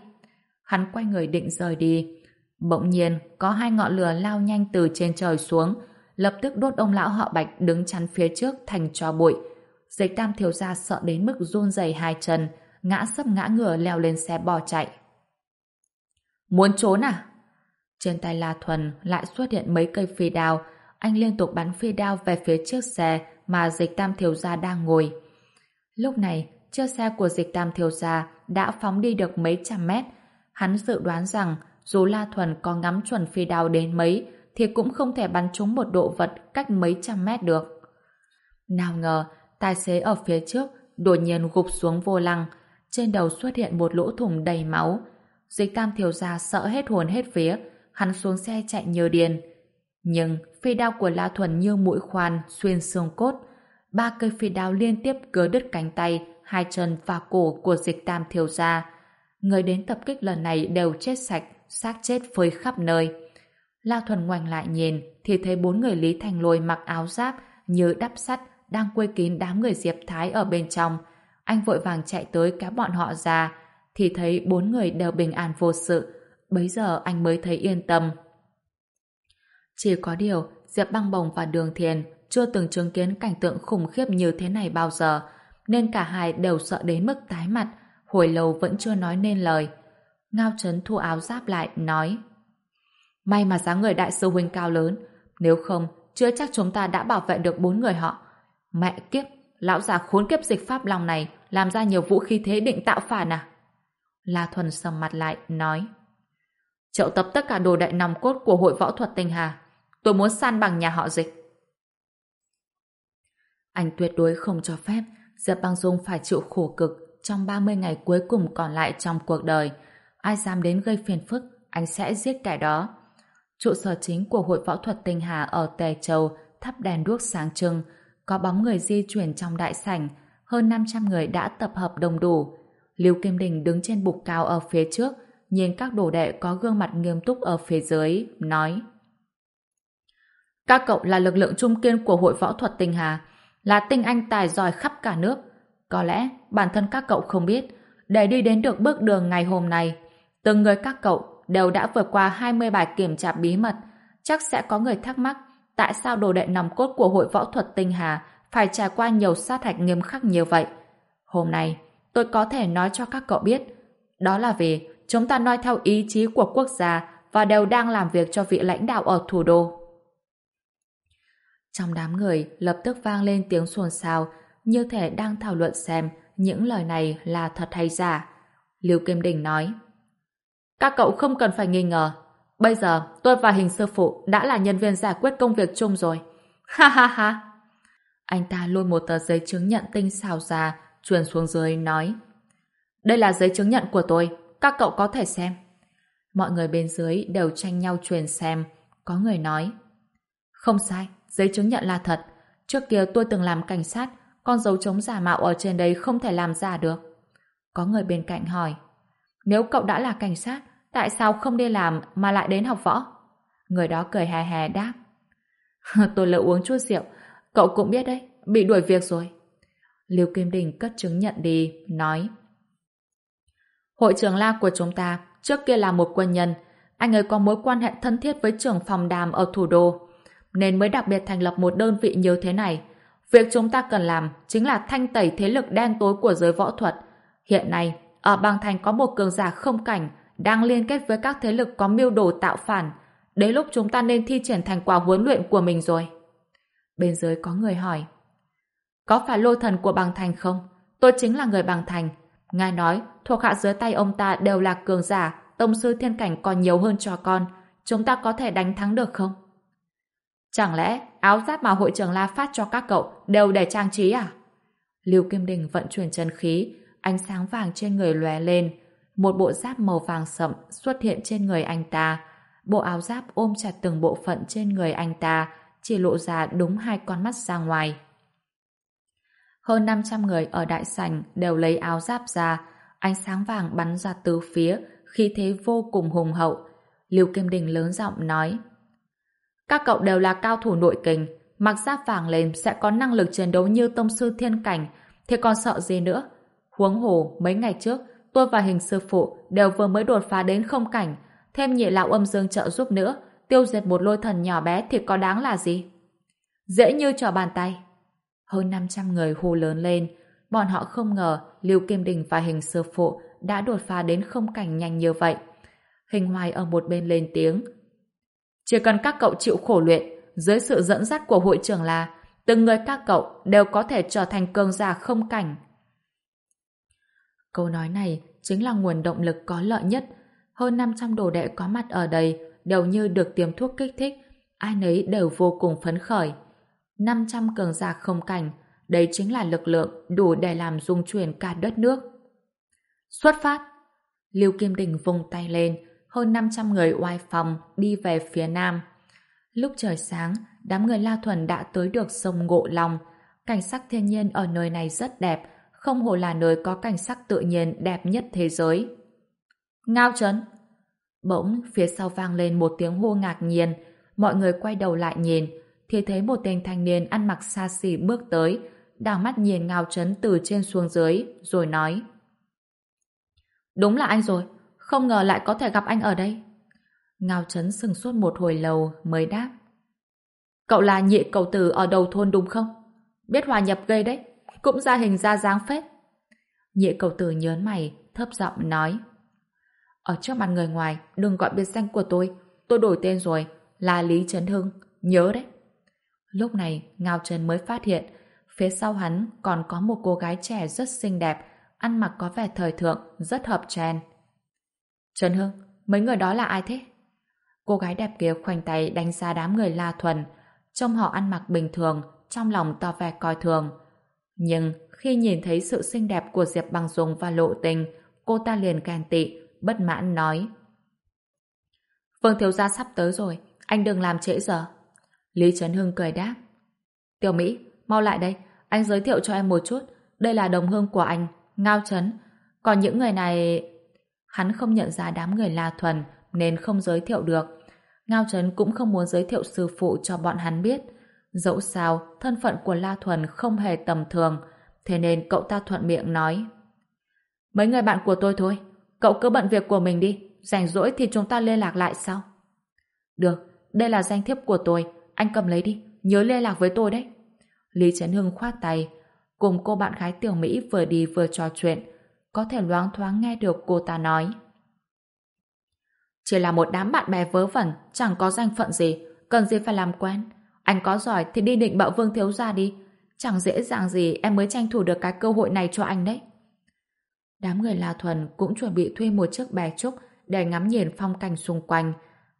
Hắn quay người định rời đi. Bỗng nhiên, có hai ngọn lửa lao nhanh từ trên trời xuống, lập tức đốt ông lão họ Bạch đứng chắn phía trước thành cho bụi. Dịch tam thiếu gia sợ đến mức run rẩy hai chân, ngã sấp ngã ngửa leo lên xe bò chạy. Muốn trốn à? Trên tay La Thuần lại xuất hiện mấy cây phi đao, anh liên tục bắn phi đao về phía chiếc xe mà dịch tam thiếu gia đang ngồi. Lúc này, chiếc xe của dịch tam thiếu gia đã phóng đi được mấy trăm mét. Hắn dự đoán rằng dù La Thuần có ngắm chuẩn phi đao đến mấy thì cũng không thể bắn trúng một độ vật cách mấy trăm mét được. Nào ngờ, tài xế ở phía trước đột nhiên gục xuống vô lăng, trên đầu xuất hiện một lỗ thủng đầy máu. Dịch tam thiếu gia sợ hết hồn hết vía, hắn xuống xe chạy như điên. Nhưng phi đao của La Thuần như mũi khoan xuyên xương cốt. Ba cây phi đao liên tiếp cứa đứt cánh tay, hai chân và cổ của dịch tam thiếu gia. Người đến tập kích lần này đều chết sạch, xác chết phơi khắp nơi. La Thuần ngoảnh lại nhìn thì thấy bốn người Lý Thành Lôi mặc áo giáp như đắp sắt đang quây kín đám người Diệp Thái ở bên trong. Anh vội vàng chạy tới kéo bọn họ ra thì thấy bốn người đều bình an vô sự. Bấy giờ anh mới thấy yên tâm. Chỉ có điều Diệp Băng Bồng và Đường Thiền chưa từng chứng kiến cảnh tượng khủng khiếp như thế này bao giờ nên cả hai đều sợ đến mức tái mặt hồi lâu vẫn chưa nói nên lời. Ngao Trấn thu áo giáp lại, nói May mà dáng người đại sư huynh cao lớn, nếu không, chưa chắc chúng ta đã bảo vệ được bốn người họ. Mẹ kiếp, lão già khốn kiếp dịch pháp lòng này làm ra nhiều vũ khí thế định tạo phản à? La Thuần sầm mặt lại, nói Triệu tập tất cả đồ đại nòng cốt của hội võ thuật tinh hà. Tôi muốn san bằng nhà họ dịch. Anh tuyệt đối không cho phép Diệp Băng Dung phải chịu khổ cực trong 30 ngày cuối cùng còn lại trong cuộc đời. Ai dám đến gây phiền phức, anh sẽ giết kẻ đó. Trụ sở chính của Hội Võ thuật Tinh Hà ở Tề Châu thắp đèn đuốc sáng trưng, có bóng người di chuyển trong đại sảnh, hơn 500 người đã tập hợp đông đủ. Lưu Kim Đình đứng trên bục cao ở phía trước, nhìn các đồ đệ có gương mặt nghiêm túc ở phía dưới, nói các cậu là lực lượng trung kiên của Hội Võ thuật Tinh Hà, là tinh anh tài giỏi khắp cả nước. Có lẽ bản thân các cậu không biết, để đi đến được bước đường ngày hôm nay, từng người các cậu đều đã vượt qua 20 bài kiểm tra bí mật. Chắc sẽ có người thắc mắc tại sao đồ đệ nòng cốt của hội võ thuật tinh hà phải trải qua nhiều sát hạch nghiêm khắc như vậy. Hôm nay, tôi có thể nói cho các cậu biết, đó là vì chúng ta nói theo ý chí của quốc gia và đều đang làm việc cho vị lãnh đạo ở thủ đô. Trong đám người lập tức vang lên tiếng xôn xao, như thể đang thảo luận xem những lời này là thật hay giả. Lưu Kim Đình nói, Các cậu không cần phải nghi ngờ. Bây giờ, tôi và hình sư phụ đã là nhân viên giải quyết công việc chung rồi. [laughs] Ha ha ha! Anh ta lôi một tờ giấy chứng nhận tinh xào ra, truyền xuống dưới, nói Đây là giấy chứng nhận của tôi, các cậu có thể xem. Mọi người bên dưới đều tranh nhau truyền xem. Có người nói Không sai, giấy chứng nhận là thật. Trước kia tôi từng làm cảnh sát, con dấu chống giả mạo ở trên đấy không thể làm giả được. Có người bên cạnh hỏi Nếu cậu đã là cảnh sát, tại sao không đi làm mà lại đến học võ? Người đó cười hè hè đáp Tôi lỡ uống chút rượu, cậu cũng biết đấy, bị đuổi việc rồi. Liêu Kim Đình cất chứng nhận đi, nói Hội trưởng La của chúng ta trước kia là một quân nhân, anh ấy có mối quan hệ thân thiết với trưởng phòng đàm ở thủ đô, nên mới đặc biệt thành lập một đơn vị như thế này. Việc chúng ta cần làm chính là thanh tẩy thế lực đen tối của giới võ thuật. Hiện nay, ở bang thành có một cường giả không cảnh đang liên kết với các thế lực có mưu đồ tạo phản. Đến lúc chúng ta nên thi triển thành quả huấn luyện của mình rồi. Bên dưới có người hỏi Có phải lôi thần của bang thành không? Tôi chính là người bang thành. Ngài nói, thuộc hạ dưới tay ông ta đều là cường giả, tông sư thiên cảnh còn nhiều hơn cho con. Chúng ta có thể đánh thắng được không? Chẳng lẽ áo giáp mà hội trưởng La phát cho các cậu đều để trang trí à? Lưu Kim Đình vận chuyển chân khí, ánh sáng vàng trên người lóe lên. Một bộ giáp màu vàng sậm xuất hiện trên người anh ta. Bộ áo giáp ôm chặt từng bộ phận trên người anh ta, chỉ lộ ra đúng hai con mắt ra ngoài. Hơn 500 người ở đại sảnh đều lấy áo giáp ra, ánh sáng vàng bắn ra từ phía, khí thế vô cùng hùng hậu. Lưu Kim Đình lớn giọng nói các cậu đều là cao thủ nội kình, mặc giáp vàng lên sẽ có năng lực chiến đấu như tông sư thiên cảnh, thì còn sợ gì nữa? Huống hồ, mấy ngày trước, tôi và hình sư phụ đều vừa mới đột phá đến không cảnh, thêm nhị lão âm dương trợ giúp nữa, tiêu diệt một lôi thần nhỏ bé thì có đáng là gì? Dễ như trở bàn tay. Hơn 500 người hô lớn lên, bọn họ không ngờ Lưu Kim Đình và hình sư phụ đã đột phá đến không cảnh nhanh như vậy. Hình hoài ở một bên lên tiếng. Chỉ cần các cậu chịu khổ luyện, dưới sự dẫn dắt của hội trưởng là từng người các cậu đều có thể trở thành cường giả không cảnh. Câu nói này chính là nguồn động lực có lợi nhất. Hơn 500 đồ đệ có mặt ở đây đều như được tiêm thuốc kích thích, ai nấy đều vô cùng phấn khởi. 500 cường giả không cảnh, đây chính là lực lượng đủ để làm dung chuyển cả đất nước. Xuất phát! Lưu Kim Đình vùng tay lên, hơn 500 người oai phòng đi về phía nam. Lúc trời sáng, đám người La Thuần đã tới được sông Ngộ Long. Cảnh sắc thiên nhiên ở nơi này rất đẹp, không hồ là nơi có cảnh sắc tự nhiên đẹp nhất thế giới. Ngao Trấn! Bỗng, phía sau vang lên một tiếng hô ngạc nhiên, mọi người quay đầu lại nhìn, thì thấy một tên thanh niên ăn mặc xa xỉ bước tới, đảo mắt nhìn Ngao Trấn từ trên xuống dưới, rồi nói Đúng là anh rồi, không ngờ lại có thể gặp anh ở đây. Ngao Trấn sừng suốt một hồi lâu mới đáp Cậu là nhị cầu tử ở đầu thôn đúng không? Biết hòa nhập gây đấy, cũng ra hình ra dáng phết. Nhị cầu tử nhớn mày, thấp giọng nói Ở trước mặt người ngoài, đừng gọi biệt danh của tôi, tôi đổi tên rồi, là Lý Trấn Hưng, nhớ đấy. Lúc này, Ngao Trấn mới phát hiện, phía sau hắn còn có một cô gái trẻ rất xinh đẹp, ăn mặc có vẻ thời thượng, rất hợp trend. Trần Hưng, mấy người đó là ai thế? Cô gái đẹp kia khoanh tay đánh giá đám người La Thuần, trông họ ăn mặc bình thường, trong lòng to vẻ coi thường. Nhưng khi nhìn thấy sự xinh đẹp của Diệp Bằng Dung và Lộ Tình, cô ta liền ghen tị, bất mãn nói. Vương Thiếu Gia sắp tới rồi, anh đừng làm trễ giờ. Lý Trấn Hưng cười đáp. Tiểu Mỹ, mau lại đây, anh giới thiệu cho em một chút. Đây là đồng hương của anh, Ngao Trấn. Còn những người này... Hắn không nhận ra đám người La Thuần nên không giới thiệu được. Ngao Trấn cũng không muốn giới thiệu sư phụ cho bọn hắn biết. Dẫu sao, thân phận của La Thuần không hề tầm thường, thế nên cậu ta thuận miệng nói. Mấy người bạn của tôi thôi, cậu cứ bận việc của mình đi, rảnh rỗi thì chúng ta liên lạc lại sau. Được, đây là danh thiếp của tôi, anh cầm lấy đi, nhớ liên lạc với tôi đấy. Lý Trấn Hưng khoát tay, cùng cô bạn gái Tiểu Mỹ vừa đi vừa trò chuyện, có thể loáng thoáng nghe được cô ta nói. Chỉ là một đám bạn bè vớ vẩn, chẳng có danh phận gì, cần gì phải làm quen. Anh có giỏi thì đi định bạo Vương Thiếu Gia đi. Chẳng dễ dàng gì em mới tranh thủ được cái cơ hội này cho anh đấy. Đám người La Thuần cũng chuẩn bị thuê một chiếc bè trúc để ngắm nhìn phong cảnh xung quanh.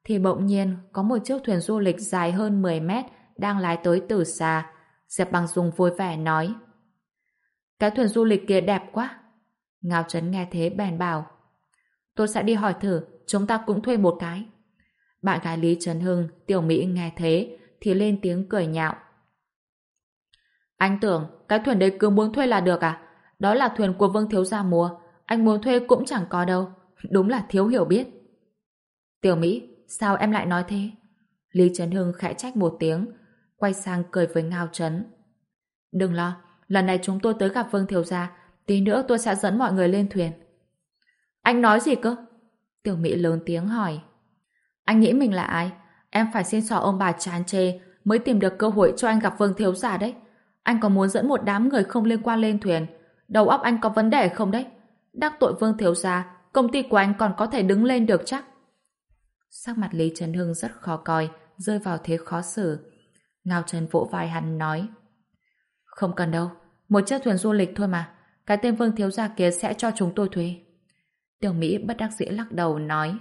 Thì bỗng nhiên có một chiếc thuyền du lịch dài hơn 10 mét đang lái tới từ xa. Diệp Bằng Dung vui vẻ nói. Cái thuyền du lịch kia đẹp quá. Ngao Trấn nghe thế bèn bảo. Tôi sẽ đi hỏi thử, chúng ta cũng thuê một cái. Bạn gái Lý Trấn Hưng, Tiểu Mỹ nghe thế, thì lên tiếng cười nhạo. Anh tưởng cái thuyền đấy cứ muốn thuê là được à? Đó là thuyền của Vương Thiếu Gia mua. Anh muốn thuê cũng chẳng có đâu. [laughs] Đúng là thiếu hiểu biết. Tiểu Mỹ, sao em lại nói thế? Lý Trấn Hưng khẽ trách một tiếng, quay sang cười với Ngao Trấn. Đừng lo, lần này chúng tôi tới gặp Vương Thiếu Gia, tí nữa tôi sẽ dẫn mọi người lên thuyền. Anh nói gì cơ? Tiểu Mỹ lớn tiếng hỏi. Anh nghĩ mình là ai? Em phải xin xỏ ông bà chán chê mới tìm được cơ hội cho anh gặp Vương Thiếu Gia đấy. Anh có muốn dẫn một đám người không liên quan lên thuyền. Đầu óc anh có vấn đề không đấy? Đắc tội Vương Thiếu Gia, công ty của anh còn có thể đứng lên được chắc. Sắc mặt Lý Trần Hưng rất khó coi, rơi vào thế khó xử. Ngao Trần vỗ vai hắn nói. Không cần đâu, một chiếc thuyền du lịch thôi mà. Cái tên Vương Thiếu Gia kia sẽ cho chúng tôi thuê. Tiểu Mỹ bất đắc dĩ lắc đầu nói.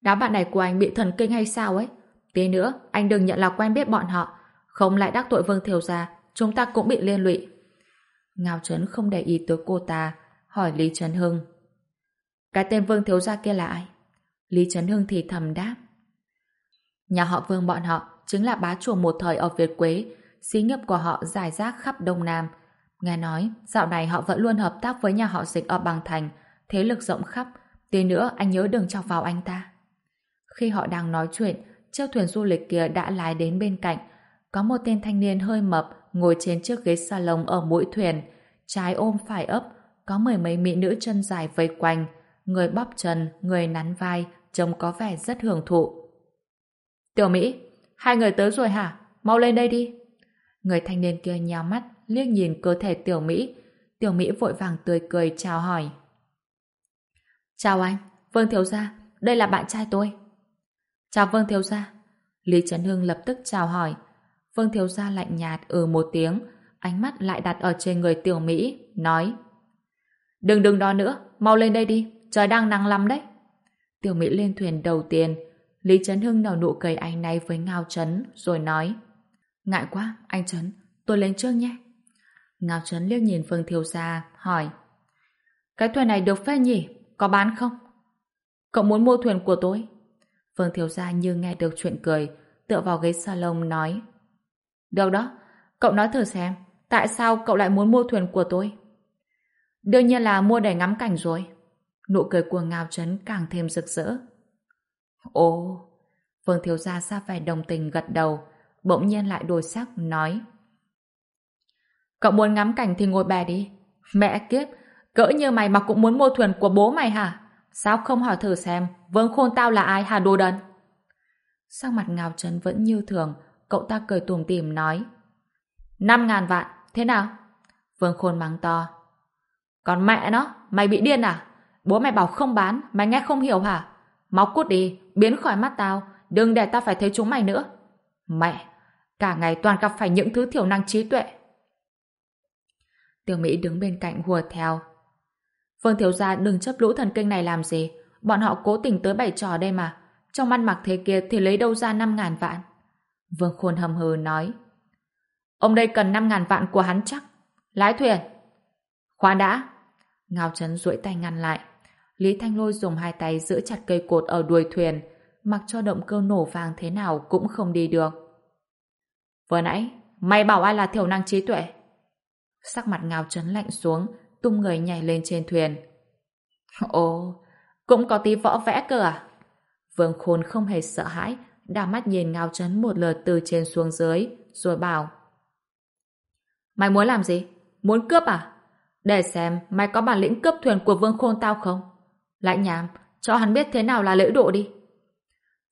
Đám bạn này của anh bị thần kinh hay sao ấy? Tí nữa, anh đừng nhận là quen biết bọn họ. Không lại đắc tội Vương thiếu gia, chúng ta cũng bị liên lụy. Ngao Trấn không để ý tới cô ta, hỏi Lý Trấn Hưng. Cái tên Vương Thiếu Gia kia là ai? Lý Trấn Hưng thì thầm đáp. Nhà họ Vương bọn họ chính là bá chủ một thời ở Việt Quế, xí nghiệp của họ dài rác khắp Đông Nam. Nghe nói, dạo này họ vẫn luôn hợp tác với nhà họ dịch ở Bằng Thành, thế lực rộng khắp, tí nữa anh nhớ đừng chọc vào anh ta. Khi họ đang nói chuyện, chiếc thuyền du lịch kia đã lái đến bên cạnh. Có một tên thanh niên hơi mập ngồi trên chiếc ghế salon ở mũi thuyền, trái ôm phải ấp, có mười mấy mỹ nữ chân dài vây quanh, người bóp chân, người nắn vai, trông có vẻ rất hưởng thụ. Tiểu Mỹ, hai người tới rồi hả? Mau lên đây đi. Người thanh niên kia nhào mắt, liếc nhìn cơ thể Tiểu Mỹ. Tiểu Mỹ vội vàng tươi cười chào hỏi. Chào anh, Vương Thiếu Gia, đây là bạn trai tôi. Chào Vương Thiếu Gia. Lý Trấn Hưng lập tức chào hỏi. Vương Thiếu Gia lạnh nhạt ừ một tiếng, ánh mắt lại đặt ở trên người Tiểu Mỹ, nói Đừng đừng đó nữa, mau lên đây đi, trời đang nắng lắm đấy. Tiểu Mỹ lên thuyền đầu tiên, Lý Trấn Hưng nở nụ cười anh này với Ngao Trấn, rồi nói Ngại quá, anh Trấn, tôi lên trước nhé. Ngao Trấn liếc nhìn Vương Thiếu Gia, hỏi Cái thuyền này được phê nhỉ? Có bán không? Cậu muốn mua thuyền của tôi? Vương Thiếu Gia như nghe được chuyện cười, tựa vào ghế salon nói. Được đó, cậu nói thử xem, tại sao cậu lại muốn mua thuyền của tôi? Đương nhiên là mua để ngắm cảnh rồi. Nụ cười của Ngao Trấn càng thêm rực rỡ. Ồ, Vương Thiếu Gia ra vẻ đồng tình gật đầu, bỗng nhiên lại đổi sắc, nói. Cậu muốn ngắm cảnh thì ngồi bè đi. Mẹ kiếp, cỡ như mày mà cũng muốn mua thuyền của bố mày hả? Sao không hỏi thử xem Vương Khôn tao là ai hả đồ đần? Sắc mặt Ngao Trấn vẫn như thường, cậu ta cười tùm tìm nói. Năm ngàn vạn, thế nào? Vương Khôn mắng to. Còn mẹ nó, mày bị điên à? Bố mày bảo không bán, mày nghe không hiểu hả? móc cút đi, biến khỏi mắt tao, đừng để tao phải thấy chúng mày nữa. Mẹ, cả ngày toàn gặp phải những thứ thiểu năng trí tuệ. Tiểu Mỹ đứng bên cạnh hùa theo. Vương Thiếu Gia đừng chấp lũ thần kinh này làm gì. Bọn họ cố tình tới bày trò đây mà. Trong ăn mặc thế kia thì lấy đâu ra 5 ngàn vạn. Vương Khôn hầm hừ nói. Ông đây cần 5 ngàn vạn của hắn chắc. Lái thuyền. Khoan đã. Ngao Trấn duỗi tay ngăn lại. Lý Thanh Lôi dùng hai tay giữ chặt cây cột ở đuôi thuyền, mặc cho động cơ nổ vàng thế nào cũng không đi được. Vừa nãy, mày bảo ai là thiểu năng trí tuệ? Sắc mặt Ngao Trấn lạnh xuống, tung người nhảy lên trên thuyền. Ồ, cũng có tí võ vẽ cơ à? Vương Khôn không hề sợ hãi, đảo mắt nhìn Ngao Trấn một lượt từ trên xuống dưới, rồi bảo. Mày muốn làm gì? Muốn cướp à? Để xem mày có bản lĩnh cướp thuyền của Vương Khôn tao không? Lại nhảm, cho hắn biết thế nào là lễ độ đi.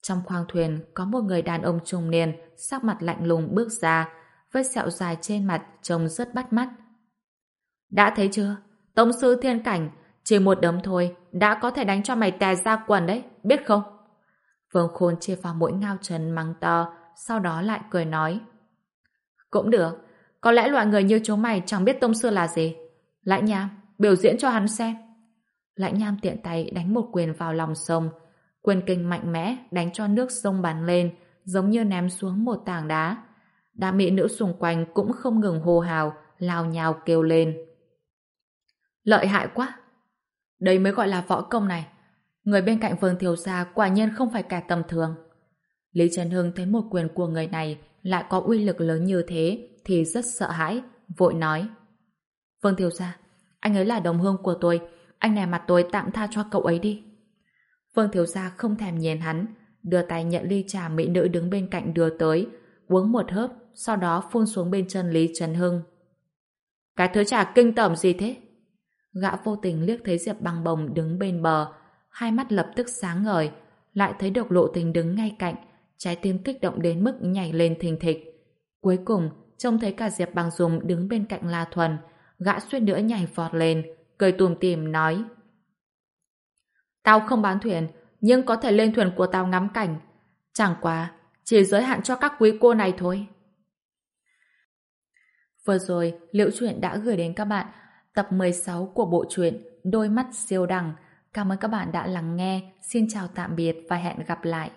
Trong khoang thuyền có một người đàn ông trung niên, sắc mặt lạnh lùng bước ra vết sẹo dài trên mặt trông rất bắt mắt. Đã thấy chưa? Tông sư thiên cảnh, chỉ một đấm thôi, đã có thể đánh cho mày tè ra quần đấy, biết không? Vương Khôn chia vào mỗi ngao trần mắng to, sau đó lại cười nói. Cũng được, có lẽ loại người như chúng mày chẳng biết tông sư là gì. Lãnh nham, biểu diễn cho hắn xem. Lãnh nham tiện tay đánh một quyền vào lòng sông. Quyền kinh mạnh mẽ đánh cho nước sông bắn lên, giống như ném xuống một tảng đá. Đám mỹ nữ xung quanh cũng không ngừng hô hào, lao nhào kêu lên. Lợi hại quá! Đây mới gọi là võ công này. Người bên cạnh Vương Thiếu Gia quả nhiên không phải cả tầm thường. Lý Trần Hưng thấy một quyền của người này lại có uy lực lớn như thế thì rất sợ hãi, vội nói. Vương Thiếu Gia, anh ấy là đồng hương của tôi, anh này mặt tôi tạm tha cho cậu ấy đi. Vương Thiếu Gia không thèm nhìn hắn, đưa tay nhận ly trà mỹ nữ đứng bên cạnh đưa tới, uống một hớp, sau đó phun xuống bên chân Lý Trần Hưng. Cái thứ trà kinh tởm gì thế? Gã vô tình liếc thấy Diệp băng bồng đứng bên bờ, hai mắt lập tức sáng ngời, lại thấy độc lộ tình đứng ngay cạnh, trái tim kích động đến mức nhảy lên thình thịch. Cuối cùng, trông thấy cả Diệp băng dùng đứng bên cạnh La Thuần, gã suýt nữa nhảy vọt lên, cười tùm tìm nói. Tao không bán thuyền, nhưng có thể lên thuyền của tao ngắm cảnh. Chẳng qua, chỉ giới hạn cho các quý cô này thôi. Vừa rồi, Liễu Chuyện đã gửi đến các bạn tập 16 của bộ truyện Đôi mắt siêu đẳng. Cảm ơn các bạn đã lắng nghe. Xin chào tạm biệt và hẹn gặp lại.